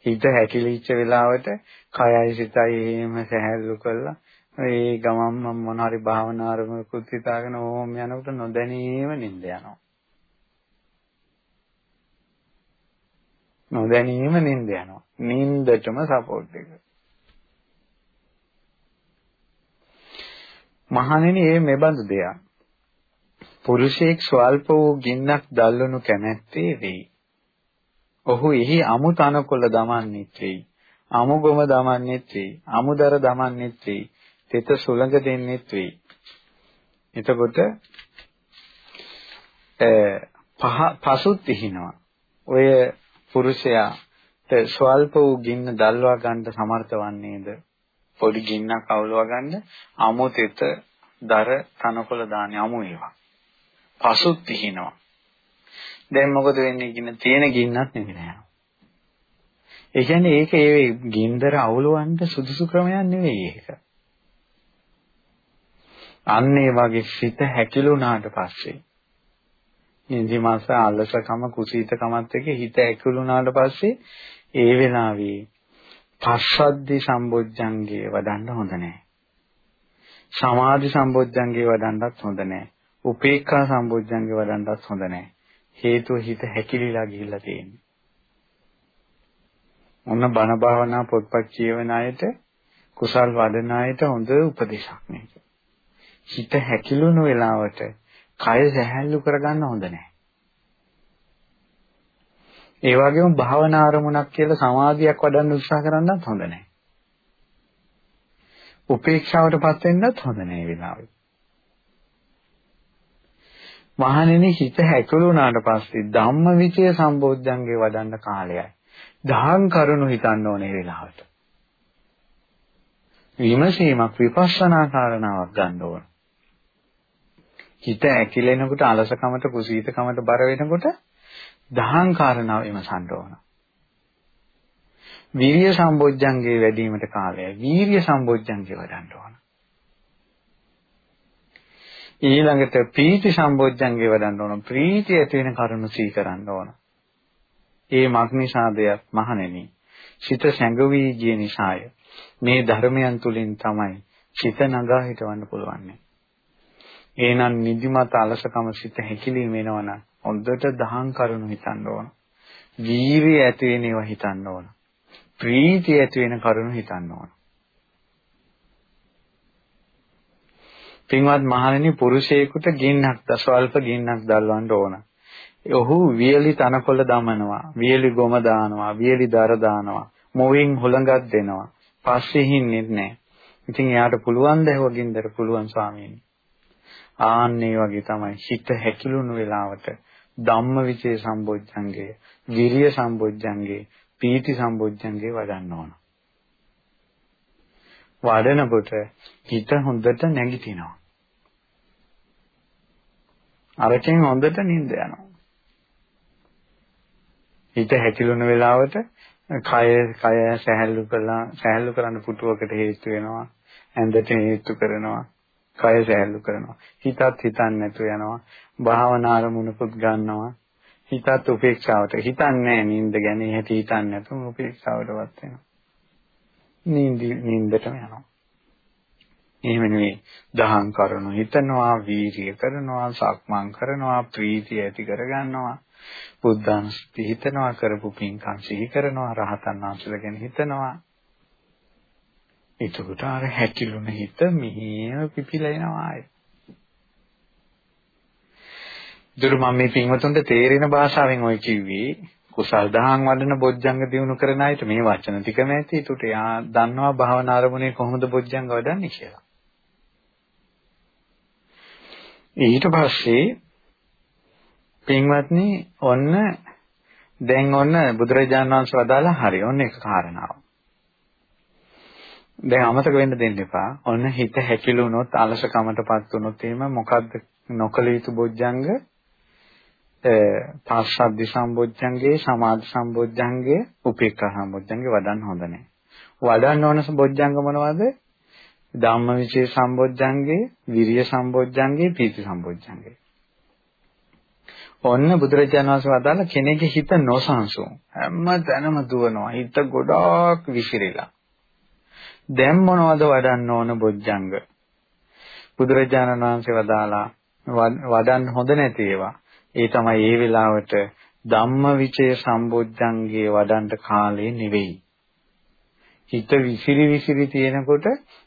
හිත හැකිලිච්ච වෙලාවට කයයි සිතයි එහෙම සැහැල්ලු කරලා ඒ ගමම් මම මොන හරි භාවනා අරමුණකුත් හිතාගෙන ඕම් යනකොට නොදැනීම නින්ද යනවා. නොදැනීම නින්ද යනවා. නින්දටම සපෝට් එක. මහණෙනි මේ මෙබඳු දෙයක්. පුරුෂයෙක් ස්වල්ප වූ ගින්නක් දැල්වනු කැමැත්තේ වෙයි. ඔහු එහි අමු තනකොළ දමන්නෙත් වෙයි. අමු ගොම දමන්නෙත් වෙයි. අමුදර දමන්නෙත් වෙයි. තෙත සුළඟ දෙන්නෙත් වෙයි. එතකොට පහ පසුත් ඉහිනවා. ඔය පුරුෂයාට ස්වල්ප වූ ගින්න දල්වා ගන්න සමර්ථ වන්නේද? පොඩි ගින්නක් අවුලවා ගන්න අමුතෙත දර තනකොළ දාන්නේ අමු ඒවා. පසුත් තිහිනවා. දැන් මොකද වෙන්නේ කියන තියෙන ගින්නක් නෙමෙයි ඒ කියන්නේ ඒක ඒ ගින්දර අවුලවන්න සුදුසු ක්‍රමයක් නෙවෙයි ඒක. අන්න ඒ වගේ සිත හැකිලුණාට පස්සේ නිදිමස අලසකම කුසීතකමත් එක්ක හිත ඇකුළුනාට පස්සේ ඒ වෙලාවේ පස්සද්ධි සම්බොජ්ජංගේ වඩන්න හොඳ නැහැ. සමාධි සම්බොජ්ජංගේ වඩන්නත් හොඳ නැහැ. උපේක්ඛා සම්බොජ්ජංගේ වඩන්නත් හොඳ නැහැ. හේතුව හිත හැකිලිලා ගිහිල්ලා තියෙන්නේ. මොන බණ භාවනා පොත්පත් කියවන අයට කුසල් වඩන අයට හොඳ උපදේශක් මේක. හිත හැකිලුණු වෙලාවට කය සැහැල්ලු කරගන්න හොඳ නැහැ. ඒ වගේම භාවනා අරමුණක් කියලා සමාධියක් වඩන්න උත්සාහ කරන්නත් හොඳ නැහැ. උපේක්ෂාවටපත් වෙන්නත් හොඳ නැහැ වෙලාවෙ. මහණෙනි හිත හැකලුණාට පස්සේ ධම්මවිචය සම්බෝධ්‍යංගේ වඩන්න කාලයයි. දහං කරුණු හිතන්න ඕනේ වෙලාවට. විමසීමක් විපස්සනා කාරණාවක් ගන්න ඕන. හිත ඇකිලෙනකොට අලසකමට කුසීතකමට බර වෙනකොට දහං කාරණාව විමසන්න ඕන. වීර්ය සම්බොජ්ජංගේ වැඩිවීමට කාලයයි. වීර්ය සම්බොජ්ජංගේ වඩන්න ඕන. ඊළඟට ප්‍රීති සම්බොජ්ජංගේ වඩන්න ඕන. ප්‍රීතිය ඇති වෙන කරුණු සී කරන්න ඕන. ඒ මග්නිසාදයක් මහණෙනි. සිත සැඟවි ගිය නිසාය. මේ ධර්මයන් තුලින් තමයි සිත නගා හිටවන්න පුළුවන්නේ. එහෙනම් නිදිමත අලසකම සිත හැකිලිම වෙනවනම් හොඳට දහං කරුණු හිතන්න ඕන. වීරිය ඇති වෙන ඒවා හිතන්න ඕන. ප්‍රීතිය ඇති වෙන කරුණු හිතන්න ඕන. පින්වත් මහණෙනි පුරුෂයෙකුට ගින්නක් දසවල්ප ගින්නක් දල්වන්න ඕන. ඔහු වියලි තනකොළ දමනවා, වියලි ගොම දානවා, වියලි දර දානවා, මොවින් හුළඟක් දෙනවා. පස්සේ හින්නෙත් නැහැ. ඉතින් එයාට පුළුවන් ද හොගින්දර පුළුවන් ස්වාමීනි. ආන්නේ වගේ තමයි හිත හැකිලුණු වෙලාවට ධම්මවිචේ සම්බොජ්ජංගය, විරිය සම්බොජ්ජංගය, පීති සම්බොජ්ජංගය වඩන්න ඕන. වඩනකොට හිත හොඳට නැගිටිනවා. අරකින් හොඳට නිින්ද යනවා. හිත හැකිලුණ වෙලාවට කය කය සැහැල්ලු කරලා සැහැල්ලු කරන්න පුටුවකට හේතු වෙනවා. ඇඳට හේතු කරනවා. කය සැහැල්ලු කරනවා. හිතත් හිතන්නේ නැතු යනවා. භාවනා අරමුණකුත් ගන්නවා. හිතත් උපේක්ෂාවට හිතන්නේ නිින්ද ගැන එහෙට හිතන්නේ නැතුව උපේක්ෂාවටවත් වෙනවා. නිින්ද නිින්දටම යනවා. එහෙම නෙවෙයි දහම් කරන හිතනවා වීර්ය කරනවා සක්මන් කරනවා ප්‍රීතිය ඇති කරගන්නවා බුද්ධානුස්සති හිතනවා කරපු පින්කම් සිහි කරනවා රහතන් වහන්සේලා ගැන හිතනවා එතකොට අර හැකිලුන හිත මෙහෙම පිපිලා එනවා ආයේ. දුර මම මේ පින්වතුන්ට තේරෙන භාෂාවෙන් ඔය කිව්වේ කුසල් දහම් වඩන බොජ්ජංග දිනු කරන අයට මේ වචන ටිකම ඇති. ඒකට එයා දන්නවා භාවනා ආරමුණේ කොහොමද බොජ්ජංග වඩන්නේ කියලා. ඊට පස්සේ පින්වත්නි ඔන්න දැන් ඔන්න බුදුරජාණන් වහන්සේ වදාලා හරි ඔන්න එක කාරණාව. දැන් අමතක වෙන්න දෙන්න එපා. ඔන්න හිත හැකිලුනොත් අලසකමටපත් වුනොත් එහෙම මොකද්ද නොකල යුතු බොජ්ජංග? පාස්සද්ධි සම්බොජ්ජංගේ, සමාධි සම්බොජ්ජංගේ, උපේක්ඛා සම්බොජ්ජංගේ වඩන්න හොඳ නැහැ. වඩන්න ඕන සම්බොජ්ජංග මොනවද? ධම්මවිචේ සම්බොජ්ජංගේ, විරිය සම්බොජ්ජංගේ, පීති සම්බොජ්ජංගේ. ඔන්න බුදුරජාණන් වහන්සේ වදාළ කෙනෙක්ගේ හිත නොසන්සුන් හැම තැනම දුවනවා හිත ගොඩාක් විසිරිලා දැන් මොනවද වඩන්න ඕන බොජ්ජංග? බුදුරජාණන් වහන්සේ වදාලා වඩන්න හොඳ නැති ඒවා. ඒ තමයි ඒ වෙලාවට ධම්මවිචය සම්බොජ්ජංගේ වඩන්න කාලේ නෙවෙයි. හිත විසිරි විසිරි තියෙනකොට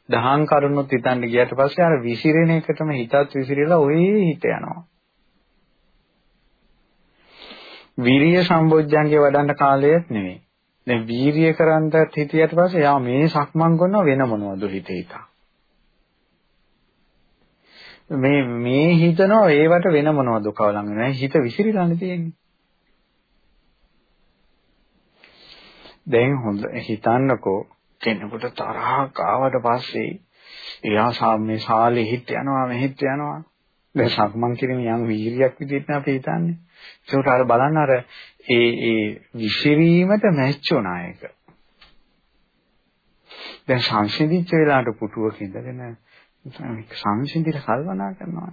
දහං කරුණුත් හිතන්න ගියට පස්සේ අර විසිරෙන එකටම හිතත් විසිරිලා ඔය හිත යනවා. විරිය සම්බොජ්ජංගේ වඩන්න කාලයක් නෙවෙයි. දැන් වීරිය කරන්ටත් හිටියට පස්සේ යා මේ සක්මන් කරනවා වෙන මොනවද හිතේ හිතා. මේ මේ හිතනවා ඒවට වෙන මොනවද කවලම් වෙනවා හිත විසිරීලානේ තියෙන්නේ. දැන් හොඳ හිතන්නකෝ කෙනෙකුට තරහක් ආවට පස්සේ එයා සාමේ ශාලේ හිට යනවා මෙහෙත් යනවා. දැන් සක්මන් කිරීම යම් වීරියක් විදිහට අපි හිතන්නේ. ඒකට අර බලන්න අර ඒ ඒ විසිරීමට මැච් වුණා ඒක. දැන් සංසිඳිච්ච වෙලාවට පුටුවක ඉඳගෙන සංසිඳිලා කල්පනා කරනවා.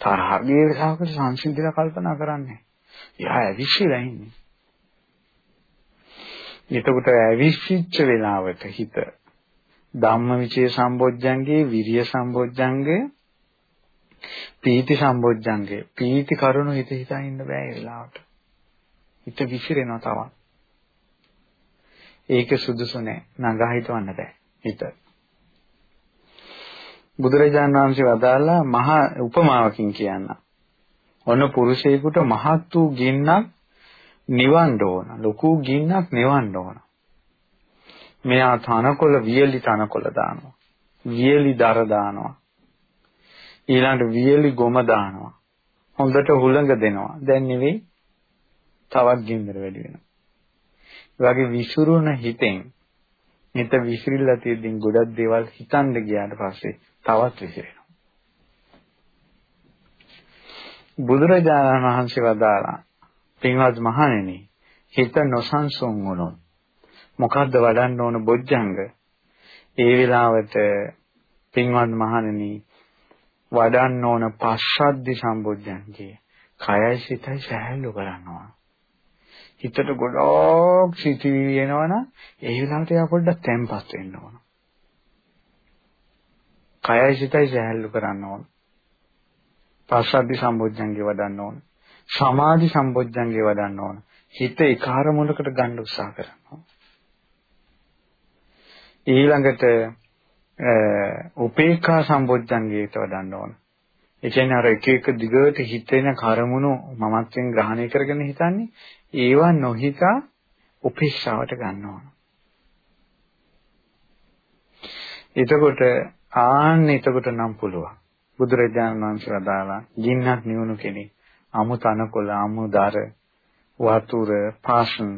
තරහගේ වෙලාවකට සංසිඳිලා කල්පනා කරන්නේ. එයා ඇවිස්සලා ඉන්නේ. එතකොට ඇවිස්සිච්ච වෙලාවට හිත ධම්මවිචේ සම්බොජ්ජංගේ විරිය සම්බොජ්ජංගේ පීති සම්බොජ්ජංගේ පීති කරුණු හිත හිතා ඉන්න බෑ ඒ වෙලාවට. හිත විසිරෙනවා තවත්. ඒක සුදුසු නෑ. නගා හිතවන්න බෑ. හිත. බුදුරජාණන් වහන්සේ වදාලා මහා උපමාවකින් කියන්න. ඔන්න පුරුෂයෙකුට මහත් වූ ගින්නක් නිවන්න ඕන. ලොකු ගින්නක් නිවන්න ඕන. මෙයා තනකොළ වියලි තනකොළ දානවා. වියලි දර දානවා. ඊළඟට වියලි ගොම දානවා. හොඳට හුළඟ දෙනවා. දැන් නෙවෙයි තවත් ගින්දර වැඩි වෙනවා. ඒ වගේ විසිරුණ හිතෙන් හිත විසිරිලා තියෙද්දී ගොඩක් දේවල් හිතන්න ගියාට පස්සේ තවත් විසිරෙනවා. බුදුරජාණන් වහන්සේ වදාළා පින්වත් මහණෙනි හිත නොසන්සුන් වුණොත් මොකද්ද වඩන්න ඕන බොජ්ජංග ඒ වෙලාවට පින්වත් මහණෙනි වඩන්න ඕන පස්සද්ධි සම්බොජ්ජංගේ කයයි සිතයි සහැල්ලු කරනවා හිතට ගොඩක් සිතිවිලි එනවනම් ඒ වෙලාවට එයා පොඩ්ඩක් තැම්පත් වෙන්න ඕන. කයයි සිතයි සහැල්ලු කරන්න ඕන. පස්සද්ධි සම්බොජ්ජංගේ වඩන්න ඕන. සමාධි සම්බොජ්ජංගේ වඩන්න ඕන. හිත ඒකාර මොනකට ගන්න උත්සාහ කරනවා. ඊළඟට උපේක්ඛා සම්බොජ්ජංගයට වඩන්න ඕන. ඒ කියන්නේ අර එක එක දිගට හිතෙන කර්මුණු මමත්වෙන් ග්‍රහණය කරගෙන හිතන්නේ ඒවා නොහිතා උපේක්ෂාවට ගන්න ඕන. එතකොට ආන්න එතකොට නම් පුළුවන්. බුදුරජාණන් වහන්සේ වදාලා ගින්නක් නිවුණු කෙනෙක් අමු තනකොළ අමු දර වතුර පාසන්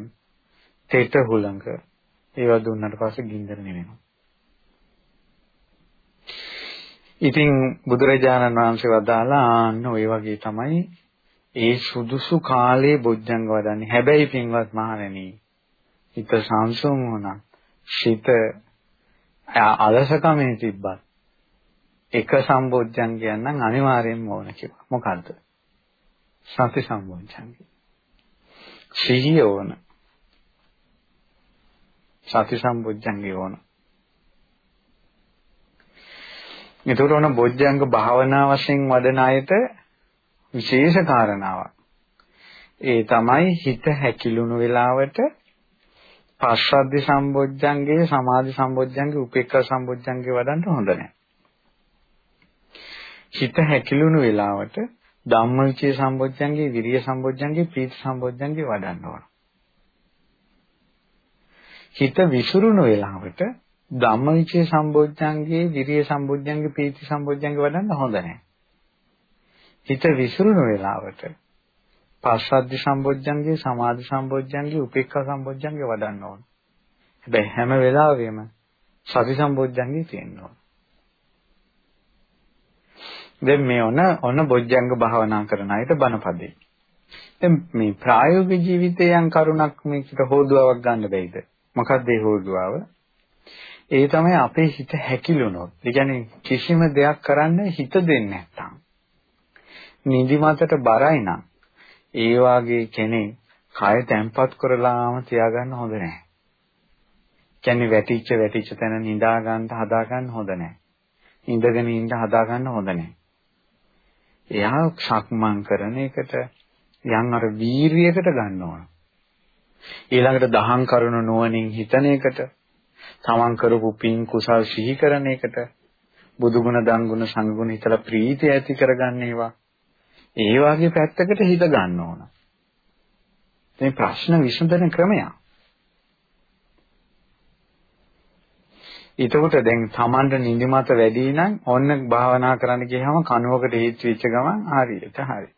තෙත හුලඟ ඒවා දුන්නාට පස්සේ ගින්දර නෙවෙනවා. ඉතින් බුදුරජාණන් වහන්සේ වදාලා ආන්න ওই වගේ තමයි ඒ සුදුසු කාලයේ බොජ්ජංග වඩන්නේ. හැබැයි පින්වත් මහණෙනි හිත සංසුන් වුණා. සිත අලසකමේ තිබ්බත් එක සම්බොජ්ජංගයක් නම් අනිවාර්යෙන්ම ඕන කියලා. මොකද්ද? සති සම්බොජ්ජංගය. සිහිය ඕන. සති සම්බොජ්ජංගය ඕන. එතකොට ඔන බොජ්ජංග භාවනා වශයෙන් වඩන අයට විශේෂ කාරණාවක්. ඒ තමයි හිත හැකිලුණු වෙලාවට පස්සද්ධි සම්බොජ්ජංගේ සමාධි සම්බොජ්ජංගේ උපේක්ඛා සම්බොජ්ජංගේ වඩන්න හොඳ නැහැ. හිත හැකිලුණු වෙලාවට ධම්මවිචේ සම්බොජ්ජංගේ විරිය සම්බොජ්ජංගේ ප්‍රීති සම්බොජ්ජංගේ වඩන්න ඕන. හිත විසිරුණු වෙලාවට ධම්මවිචේ සම්බොජ්ජංගේ විරිය සම්බොජ්ජංගේ ප්‍රීති සම්බොජ්ජංගේ වඩන්න හොඳ නැහැ. හිත විසිරුණු වෙලාවට පස්සද්ධි සම්බොජ්ජංගේ සමාධි සම්බොජ්ජංගේ උපේක්ඛා සම්බොජ්ජංගේ වඩන්න ඕන. හැබැයි හැම වෙලාවෙම සති සම්බොජ්ජංගේ තියෙන්න ඕන. දැන් මේ ඔන ඔන බොජ්ජංග භාවනා කරන අයට බණපදේ. දැන් මේ ප්‍රායෝගික ජීවිතයේ යම් කරුණක් මේකට හොදුවාවක් ගන්න බැයිද? මොකක්ද ඒ හොදුවාව? ඒ තමයි අපේ හිත හැකිලුණොත්. ඒ කියන්නේ කිසිම දෙයක් කරන්න හිත දෙන්නේ නැත්තම්. නිදිමතට බරයි නම් ඒ වාගේ කෙනෙක් කය තැම්පත් කරලාම තියාගන්න හොඳ නැහැ. කියන්නේ වැටිච්ච වැටිච්ච තැන නිදා ගන්න හදා ගන්න හොඳ නැහැ. ඉඳගෙන ඉඳ හදා ගන්න හොඳ නැහැ. එයා සක්මන් කරන එකට යම් අර වීරියකට ගන්න ඕන. ඊළඟට දහම් කරුණු නුවණින් හිතන එකට තමන් කරපු පින් කුසල් සිහි කරන එකට බුදුගුණ දන්ගුණ සංගුණ හිතලා ප්‍රීතිය ඇති කරගන්න ඒවා ඒ වගේ පැත්තකට හිත ගන්න ඕන. මේ ප්‍රශ්න විසඳන ක්‍රමයක්. එතකොට දැන් Tamanට නිදිමත වැඩි නම් ඔන්න භාවනා කරන්න ගියාම කනුවකට හේතු වෙච්ච ගමන් හරියට හරි.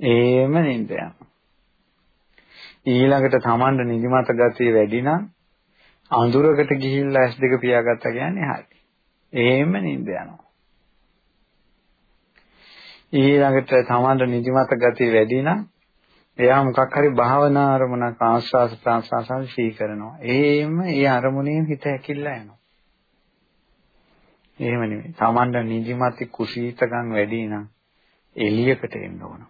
ඒම නින්ද යනවා. ඊළඟට Tamanට නිදිමත ගතිය වැඩි නම් අඳුරකට ගිහිල්ලා ඇස් දෙක පියාගත්තා කියන්නේ හරි. ඒම නින්ද යනවා. ඊළඟට Tamanට නිදිමත ගතිය වැඩි නම් එයා මොකක් හරි භාවනා අරමුණක් ආස්වාස ප්‍රාස්වාසල් සී කරනවා. ඒම ඒ අරමුණෙන් හිත ඇකිල්ලා යනවා. එහෙම නෙමෙයි. Tamanda නිදිමත් කුසීතකම් වැඩි නම් එළියකට එන්න ඕන.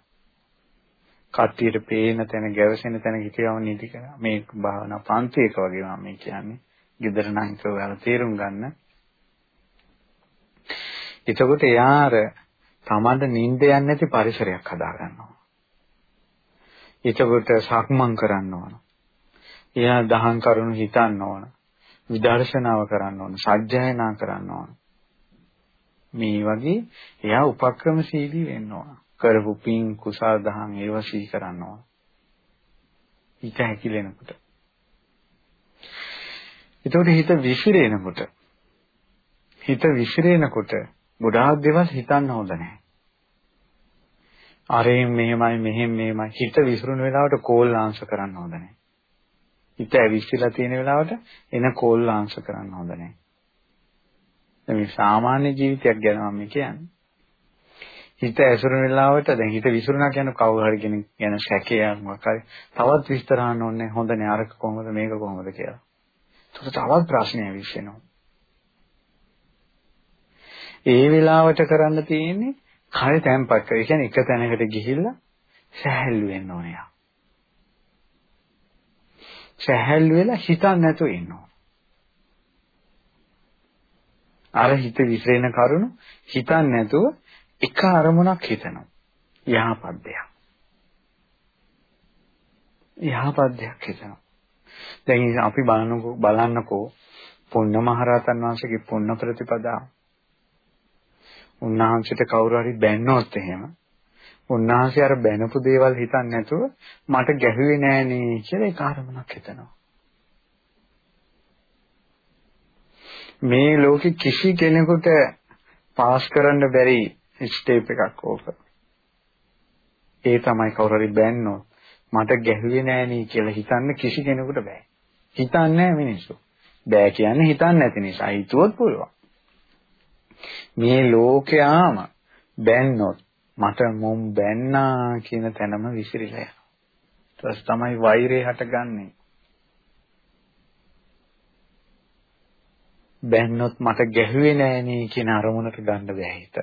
කට්ටියට පේන තැන ගැවසෙන තැන හිටියම නිදි කරා. මේ භාවනා පන්තියක වගේ මම මේ කියන්නේ. gedara නම් ඒක ඔයාලා තේරුම් ගන්න. එතකොට එයාර Tamanda නිින්ද යන්නේ නැති පරිසරයක් හදා ගන්නවා. එතකොට සක්මන් කරන්න ඕන. එයා දහම් කරුණු හිතන්න ඕන. විදර්ශනාව කරන්න ඕන. සත්‍යයනා කරන්න ඕන. මේ වගේ එයා උපක්‍රමශීලී වෙන්න ඕන. කරපු පින් කුසල් දහම් ඒව සිහි කරන්න ඕන. හිත හැකිලෙනකොට. එතකොට හිත විසිරෙනකොට හිත විසිරෙනකොට ගොඩාක් දේවල් හිතන්න හොඳ නැහැ. අරෙන් මෙහෙමයි මෙහෙම මෙහෙමයි හිත විසිරුණු වෙලාවට කෝල් ආන්සර් කරන්න හොඳ නැහැ. හිත ඇවිස්සලා තියෙන වෙලාවට එන කෝල් ආන්සර් කරන්න හොඳ නැහැ. මේ සාමාන්‍ය ජීවිතයක් ගැන මම කියන්නේ. හිත ඇසුරුන වෙලාවට දැන් හිත විසිරුණා කියන කවුරු හරි කෙනෙක් ගැන සැකයක් මොකක් හරි තවත් විස්තර අහන්න ඕනේ හොඳ නෑ අරක කොහොමද මේක කොහොමද කියලා. ඒක තවත් ප්‍රශ්නයක් විශ්වෙනවා. ඒ වෙලාවට කරන්න තියෙන්නේ කය තැම්පත් කර. ඒ කියන්නේ එක තැනකට ගිහිල්ලා සැහැල්ලු වෙන්න ඕනේ. සැහැල්ලු වෙලා හිතන්න නැතුව ඉන්න ඕන. අර හිත විසිරෙන කරුණු හිතන්න නැතුව එක අරමුණක් හිතනවා. යහපත් දෙයක්. යහපත් දෙයක් හිතනවා. දැන් අපි බලනකෝ බලන්නකෝ පුණ්‍ය මහරහතන් වහන්සේගේ පුණ්‍ය ප්‍රතිපදාව. උන්වහන්සේට කවුරු හරි බැන්නොත් එහෙම උන්වහන්සේ අර බැනපු දේවල් හිතන්නේ නැතුව මට ගැහුවේ නෑනේ කියලා ඒ කාරණාවක් හිතනවා. මේ ලෝකෙ කිසි කෙනෙකුට පාස් කරන්න බැරි ස්ටෙප් එකක් ඕක. ඒ තමයි කවුරු හරි බැන්නොත් මට ගැහුවේ නෑනේ කියලා හිතන්න කිසි කෙනෙකුට බෑ. හිතන්නේ නෑ මිනිස්සු. බෑ කියන්නේ හිතන්නේ නැති නිසා. හිතුවොත් පුළුවන්. මේ ලෝකයාම බැන්නොත් මට මොම් බැන්නා කියන තැනම විසිරිලා යනවා. ඊට තමයි වෛරය හටගන්නේ. බැන්නොත් මට ගැහුවේ නෑනේ කියන අරමුණට ගන්න බෑ හිත.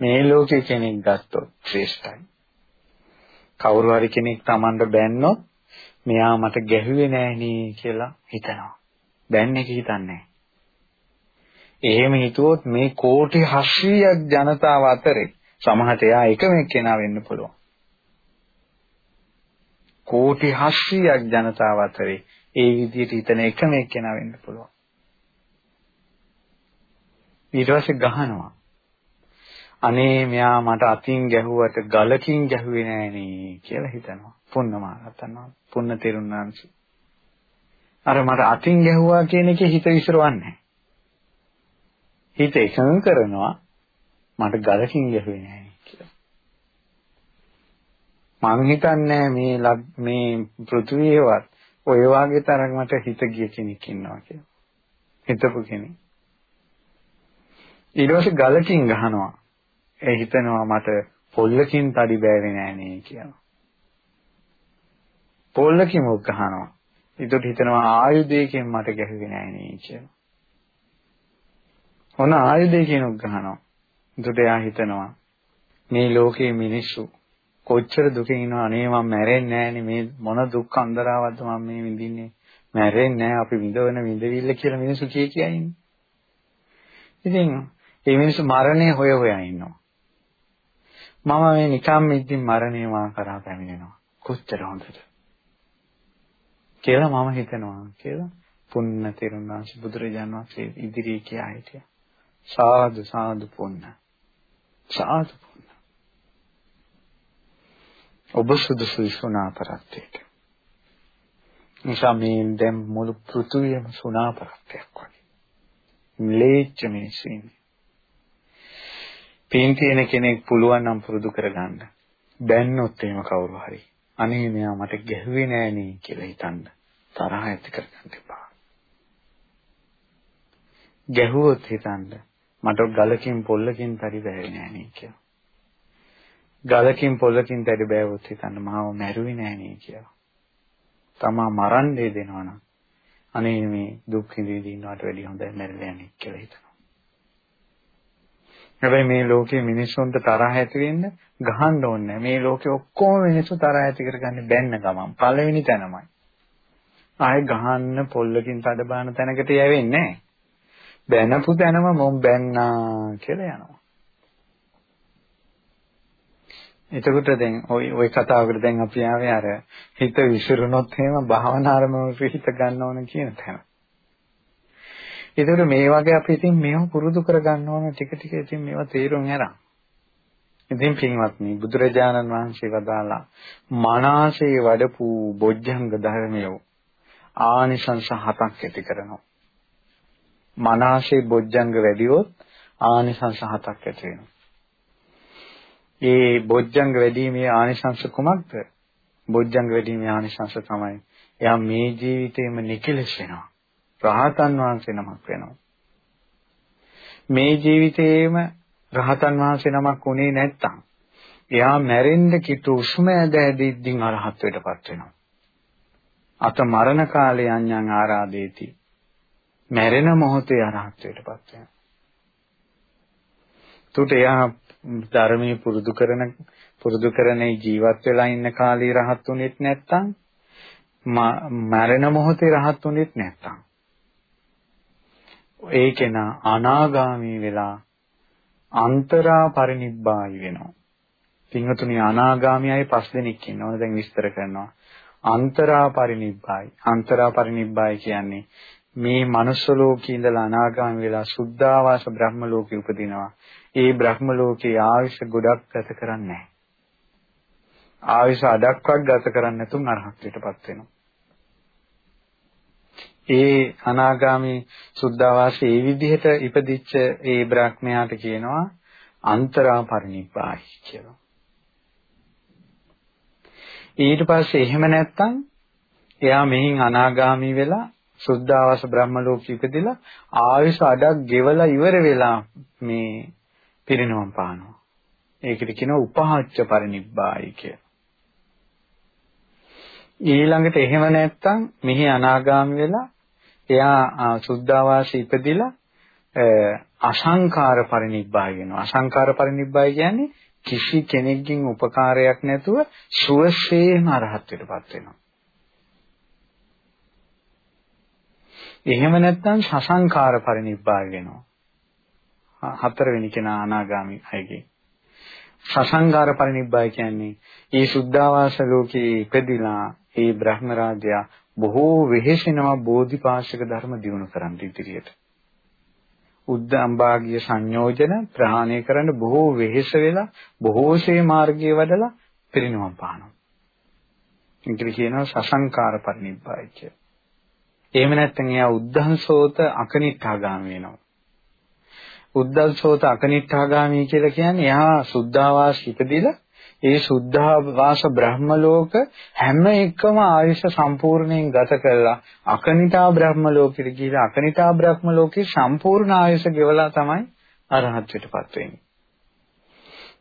මේ ලෝකේ කෙනෙක් ගත්තොත් ශ්‍රේෂ්ඨයි. කවුරු හරි කෙනෙක් Tamanට බැන්නොත් මෙයා මට ගැහුවේ නෑනේ කියලා හිතනවා. බැන්නේ හිතන්නේ එහෙම හිතුවොත් මේ කෝටි 800ක් ජනතාව අතරේ සමහරට එයා එකම එක්කෙනා වෙන්න පුළුවන්. කෝටි 800ක් ජනතාව අතරේ ඒ විදිහට හිතන එකම එක්කෙනා වෙන්න පුළුවන්. ඊට පස්සේ ගහනවා. අනේ මෙයා මට අතින් ගැහුවට ගලකින් ගැහුවේ නෑනේ කියලා හිතනවා. පුන්නමාරතන පුන්න තෙරුණාංශ. අර මට අතින් ගැහුවා කියන එකේ හිත විසිරවන්නේ හිත එකඟ කරනවා මට ගලකින් ගැහුවේ නෑ කියලා. මම හිතන්නේ මේ මේ පෘථුවියවත් ඔය වාගේ තරමට හිත ගිය කෙනෙක් ඉන්නවා කියලා. හිතපු කෙනෙක්. ඊට පස්සේ ගලකින් ගහනවා. ඒ හිතනවා මට පොල්ලකින් තඩි බෑවේ නෑනේ කියලා. පොල්ලකින් මුක් ගහනවා. ඊට හිතනවා ආයුධයකින් මට ගැහුවේ නෑනේ කියලා. ඔන්න ආයුධයකින් උක් ගහනවා. ඊට එයා හිතනවා මේ ලෝකේ මිනිස්සු කොච්චර දුකින් ඉනව අනේ මම මැරෙන්නේ නෑනේ මේ මොන දුක් අන්දරාවක්ද මම මේ විඳින්නේ මැරෙන්නේ නෑ අපි විඳවන විඳවිල්ල කියලා මිනිස්සු කිය කියා ඉන්නේ. ඉතින් මේ මිනිස්සු මරණය හොය හොයා ඉන්නවා. මම මේ නිකම් ඉදින් මරණය මා කරා පැමිණෙනවා. කොච්චර හොඳද? කියලා මම හිතනවා කියලා පුන්න තෙරුණාංශ බුදුරජාණන් වහන්සේ ඉදිරියේ කියා හිටියා. සාදු සාදු පුන්න. සාදු පුන්න. ඔබ සුදුසුයි සුණාපරත්තේට. නිසා මේ දැන් මුළු පෘථුවියම සුණාපරත්තයක් වගේ. ම්ලේච්ඡ මිනිස්සු ඉන්නේ. පින් තියෙන කෙනෙක් පුළුවන් නම් පුරුදු කරගන්න. බැන්නොත් එහෙම කවුරු හරි. අනේ මෙයා මට ගැහුවේ නෑනේ කියලා හිතන්න. තරහ ඇති කරගන්න එපා. ගැහුවොත් හිතන්න මට ගලකින් පොල්ලකින් පරි බැහැ නෑනේ කියලා. ගලකින් පොල්ලකින් තැඩි බෑවොත් හිතන්න මාව මැරුවේ නෑනේ කියලා. තමා මරන්නේ දෙනවනම් අනේ මේ දුක් විඳින්න ඉන්නවට වැඩිය හොඳයි මැරෙලා යන්නේ කියලා හිතනවා. හැබැයි මේ ලෝකයේ මිනිස්සුන්ට තරහ ඇති වෙන්න ගහන්න ඕනේ මේ ලෝකේ ඔක්කොම මිනිස්සු තරහ ඇති කරගන්නේ බැන්න ගමන්. පළවෙනි තැනමයි. ආයෙ ගහන්න පොල්ලකින් තද බාන තැනකට යවෙන්නේ නැහැ. බැනපු තැනම මොම් බැන්නා කියලා යනවා. එතකොට දැන් ওই ওই කතාවකට දැන් අපි ආවේ අර හිත විසිරුණොත් එහෙම භාවනාරම හිත ගන්න ඕන කියන තැන. ඒතකොට මේ වගේ අපි ඉතින් මේව පුරුදු කරගන්න ඕන ටික ටික ඉතින් මේවා තේරුම් අරන්. ඉතින් පින්වත්නි බුදුරජාණන් වහන්සේ වදාලා මනසේ වඩපු බොජ්ජංග ධර්මය ආනිසංස හතක් ඇති කරනවා. මනසේ බොජ්ජංග වැඩිවොත් ආනිසංස හතක් ඇති වෙනවා. ඒ බොජ්ජංග වැඩිීමේ ආනිසංස කුමක්ද? බොජ්ජංග වැඩිීමේ ආනිසංස තමයි එයා මේ ජීවිතේම නිකලස් වෙනවා. රහතන් වහන්සේ නමක් වෙනවා. මේ ජීවිතේම රහතන් වහන්සේ නමක් උනේ නැත්තම් එයා මැරෙන්න කිතු උස්ම ඇද ඇදිද්දින් අරහත්වයටපත් වෙනවා. අත මරණ කාලේ අඤ්ඤං ආරාදේති. මැරෙන මොහොතේ අරහත්වයටපත් වෙනවා. තුට එයා ධර්මයේ පුරුදු කරන පුරුදු කරනේ ජීවත් වෙලා ඉන්න කාලේ රහත් උනේත් නැත්තම් මරණ මොහොතේ රහත් උනේත් නැත්තම් ඒ කෙනා අනාගාමී වෙලා අන්තරා පරිනිබ්බායි වෙනවා. පින්වතුනි අනාගාමී අය පස් දෙනෙක් ඉන්නවා. දැන් විස්තර කරනවා. අන්තරා පරිනිබ්බායි. අන්තරා පරිනිබ්බායි කියන්නේ මේ මනුස්ස ලෝකේ ඉඳලා අනාගාමී වෙලා සුද්ධාවාස බ්‍රහ්ම ලෝකේ උපදිනවා. ඒ බ්‍රහ්ම ලෝකේ ආයුෂ ගොඩක් ගත කරන්නේ නැහැ. ආයුෂ අඩක්වත් ගත කරන්නේ නැතුන් අරහත්ත්වයටපත් වෙනවා. ඒ අනාගාමී සුද්ධාවාසයේ ඒ විදිහට ඉපදිච්ච ඒ බ්‍රහ්මයාට කියනවා අන්තරා පරිනිබ්බායි කියලා. ඊට පස්සේ එහෙම නැත්තම් එයා මෙහින් අනාගාමී වෙලා සුද්ධාවාස බ්‍රහ්ම ලෝකෙ ඉපදිලා ආයුෂ අඩක් ගෙවලා ඉවර වෙලා මේ පිරිනවම් පානවා. ඒකට කියනවා උපහාච්ච පරිනිබ්බායි කියලා. ඊළඟට එහෙම නැත්තම් මෙහි අනාගාමි වෙලා එයා සුද්ධාවාසී ඉපදිලා අසංකාර පරිනිබ්බාය වෙනවා. අසංකාර පරිනිබ්බාය කියන්නේ කිසි කෙනෙක්ගෙන් උපකාරයක් නැතුව සුවසේම අරහත්ත්වයටපත් වෙනවා. එහෙම නැත්නම් සසංකාර පරිනිබ්බාය වෙනවා. හතරවෙනි කෙනා අනාගාමි අයගේ. සසංකාර පරිනිබ්බාය කියන්නේ ඒ සුද්ධාවාස ලෝකේ ඉපදිලා ඒ බ්‍රහ්ම රාජයා බොහෝ වෙහෙසෙනවා බෝධිපාශක ධර්ම දිනු කරන් ඉදිරියට. උද්දම්භාගිය සංයෝජන ප්‍රහාණය කරන්න බොහෝ වෙහෙස වෙලා බොහෝසේ මාර්ගයේ වඩලා පිරිනවම් පානවා. ඉංග්‍රීසි කියනවා සසංකාර පරිනිබ්බාය කියලා. එහෙම නැත්නම් එයා උද්ධංසෝත අකනිට්ඨාගාමී වෙනවා. උද්ධංසෝත අකනිට්ඨාගාමී කියලා කියන්නේ එයා සුද්ධාවාස ඉපදිලා ඒ සුද්ධාවාස බ්‍රහ්ම ලෝක හැම එකම ආයුෂ සම්පූර්ණයෙන් ගත කරලා අකනිටා බ්‍රහ්ම ලෝකෙට ගිහිලා අකනිටා බ්‍රහ්ම ලෝකේ සම්පූර්ණ ආයුෂ ගෙවලා තමයි අරහත්ත්වයටපත් වෙන්නේ.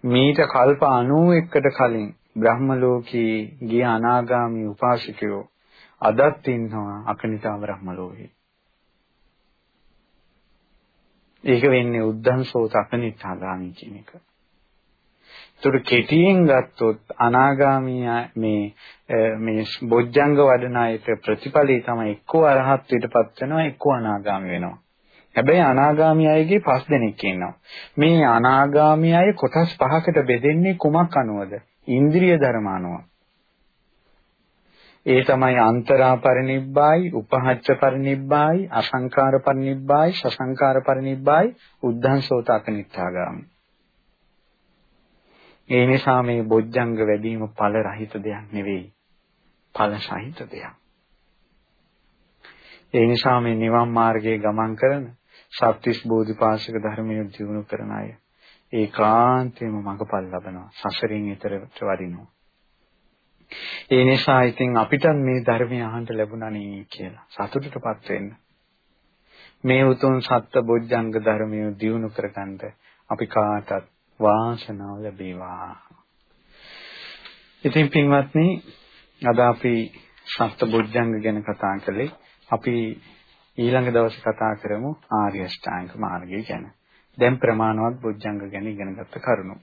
මීට කල්ප 91කට කලින් බ්‍රහ්ම ලෝකේ ගිය අනාගාමී උපාසකයෝ අදත් ඉන්නවා අකනිතා බ්‍රහ්ම ලෝකේ. ඒක වෙන්නේ උද්දන්සෝත අකනිතාගාමී කියන එක. ඒතර කෙටියෙන් ගත්තොත් අනාගාමී මේ මේ බොජ්ජංග වඩන අයට ප්‍රතිඵලී තමයි එක්කෝ අරහත්ත්වයටපත් වෙනවා එක්කෝ අනාගාමී වෙනවා. හැබැයි අනාගාමී අයගේ පස් දෙනෙක් ඉන්නවා. මේ අනාගාමී අය කොටස් පහකට බෙදෙන්නේ කුමක් අනුවද? ඉන්ද්‍රිය ධර්ම අනුව. ඒ තමයි අන්තරා පරිනිබ්බායි, උපහච්ච පරිනිබ්බායි, අසංකාර පරිනිබ්බායි, සසංකාර පරිනිබ්බායි, උද්ධංසෝත අකනිට්ඨාගාමි. ඒ නිසා මේ බොජ්ජංග වැඩිම ඵල රහිත දෙයක් නෙවෙයි. ඵල සහිත දෙයක්. ඒ නිසා මේ නිවන් මාර්ගයේ ගමන් කරන සත්‍විස් බෝධිපාශක ධර්මයේ දියුණු කරන අය ඒකාන්තයෙන්ම මඟපල් ලබනවා. සසරින් ඈතරට වඩිනවා. ඒ නිසා ඉතින් අපිට මේ ධර්මය අහන්න ලැබුණානේ කියලා සතුටටපත් වෙන්න. මේ උතුම් සත්‍ය බොජ්ජංග ධර්මය දියුණු කරගන්න අපි කාටත් වාසනාව ලැබේවා. ඉතින් පින්වත්නි අද අපි සත්‍ය බොජ්ජංග ගැන කතා කළේ අපි ඊළඟ දවසේ කතා කරමු ආර්ය අෂ්ටාංග මාර්ගය ගැන. දැන් ප්‍රමාණවත් බොජ්ජංග ගැන ඉගෙන ගත්ත කරුණු.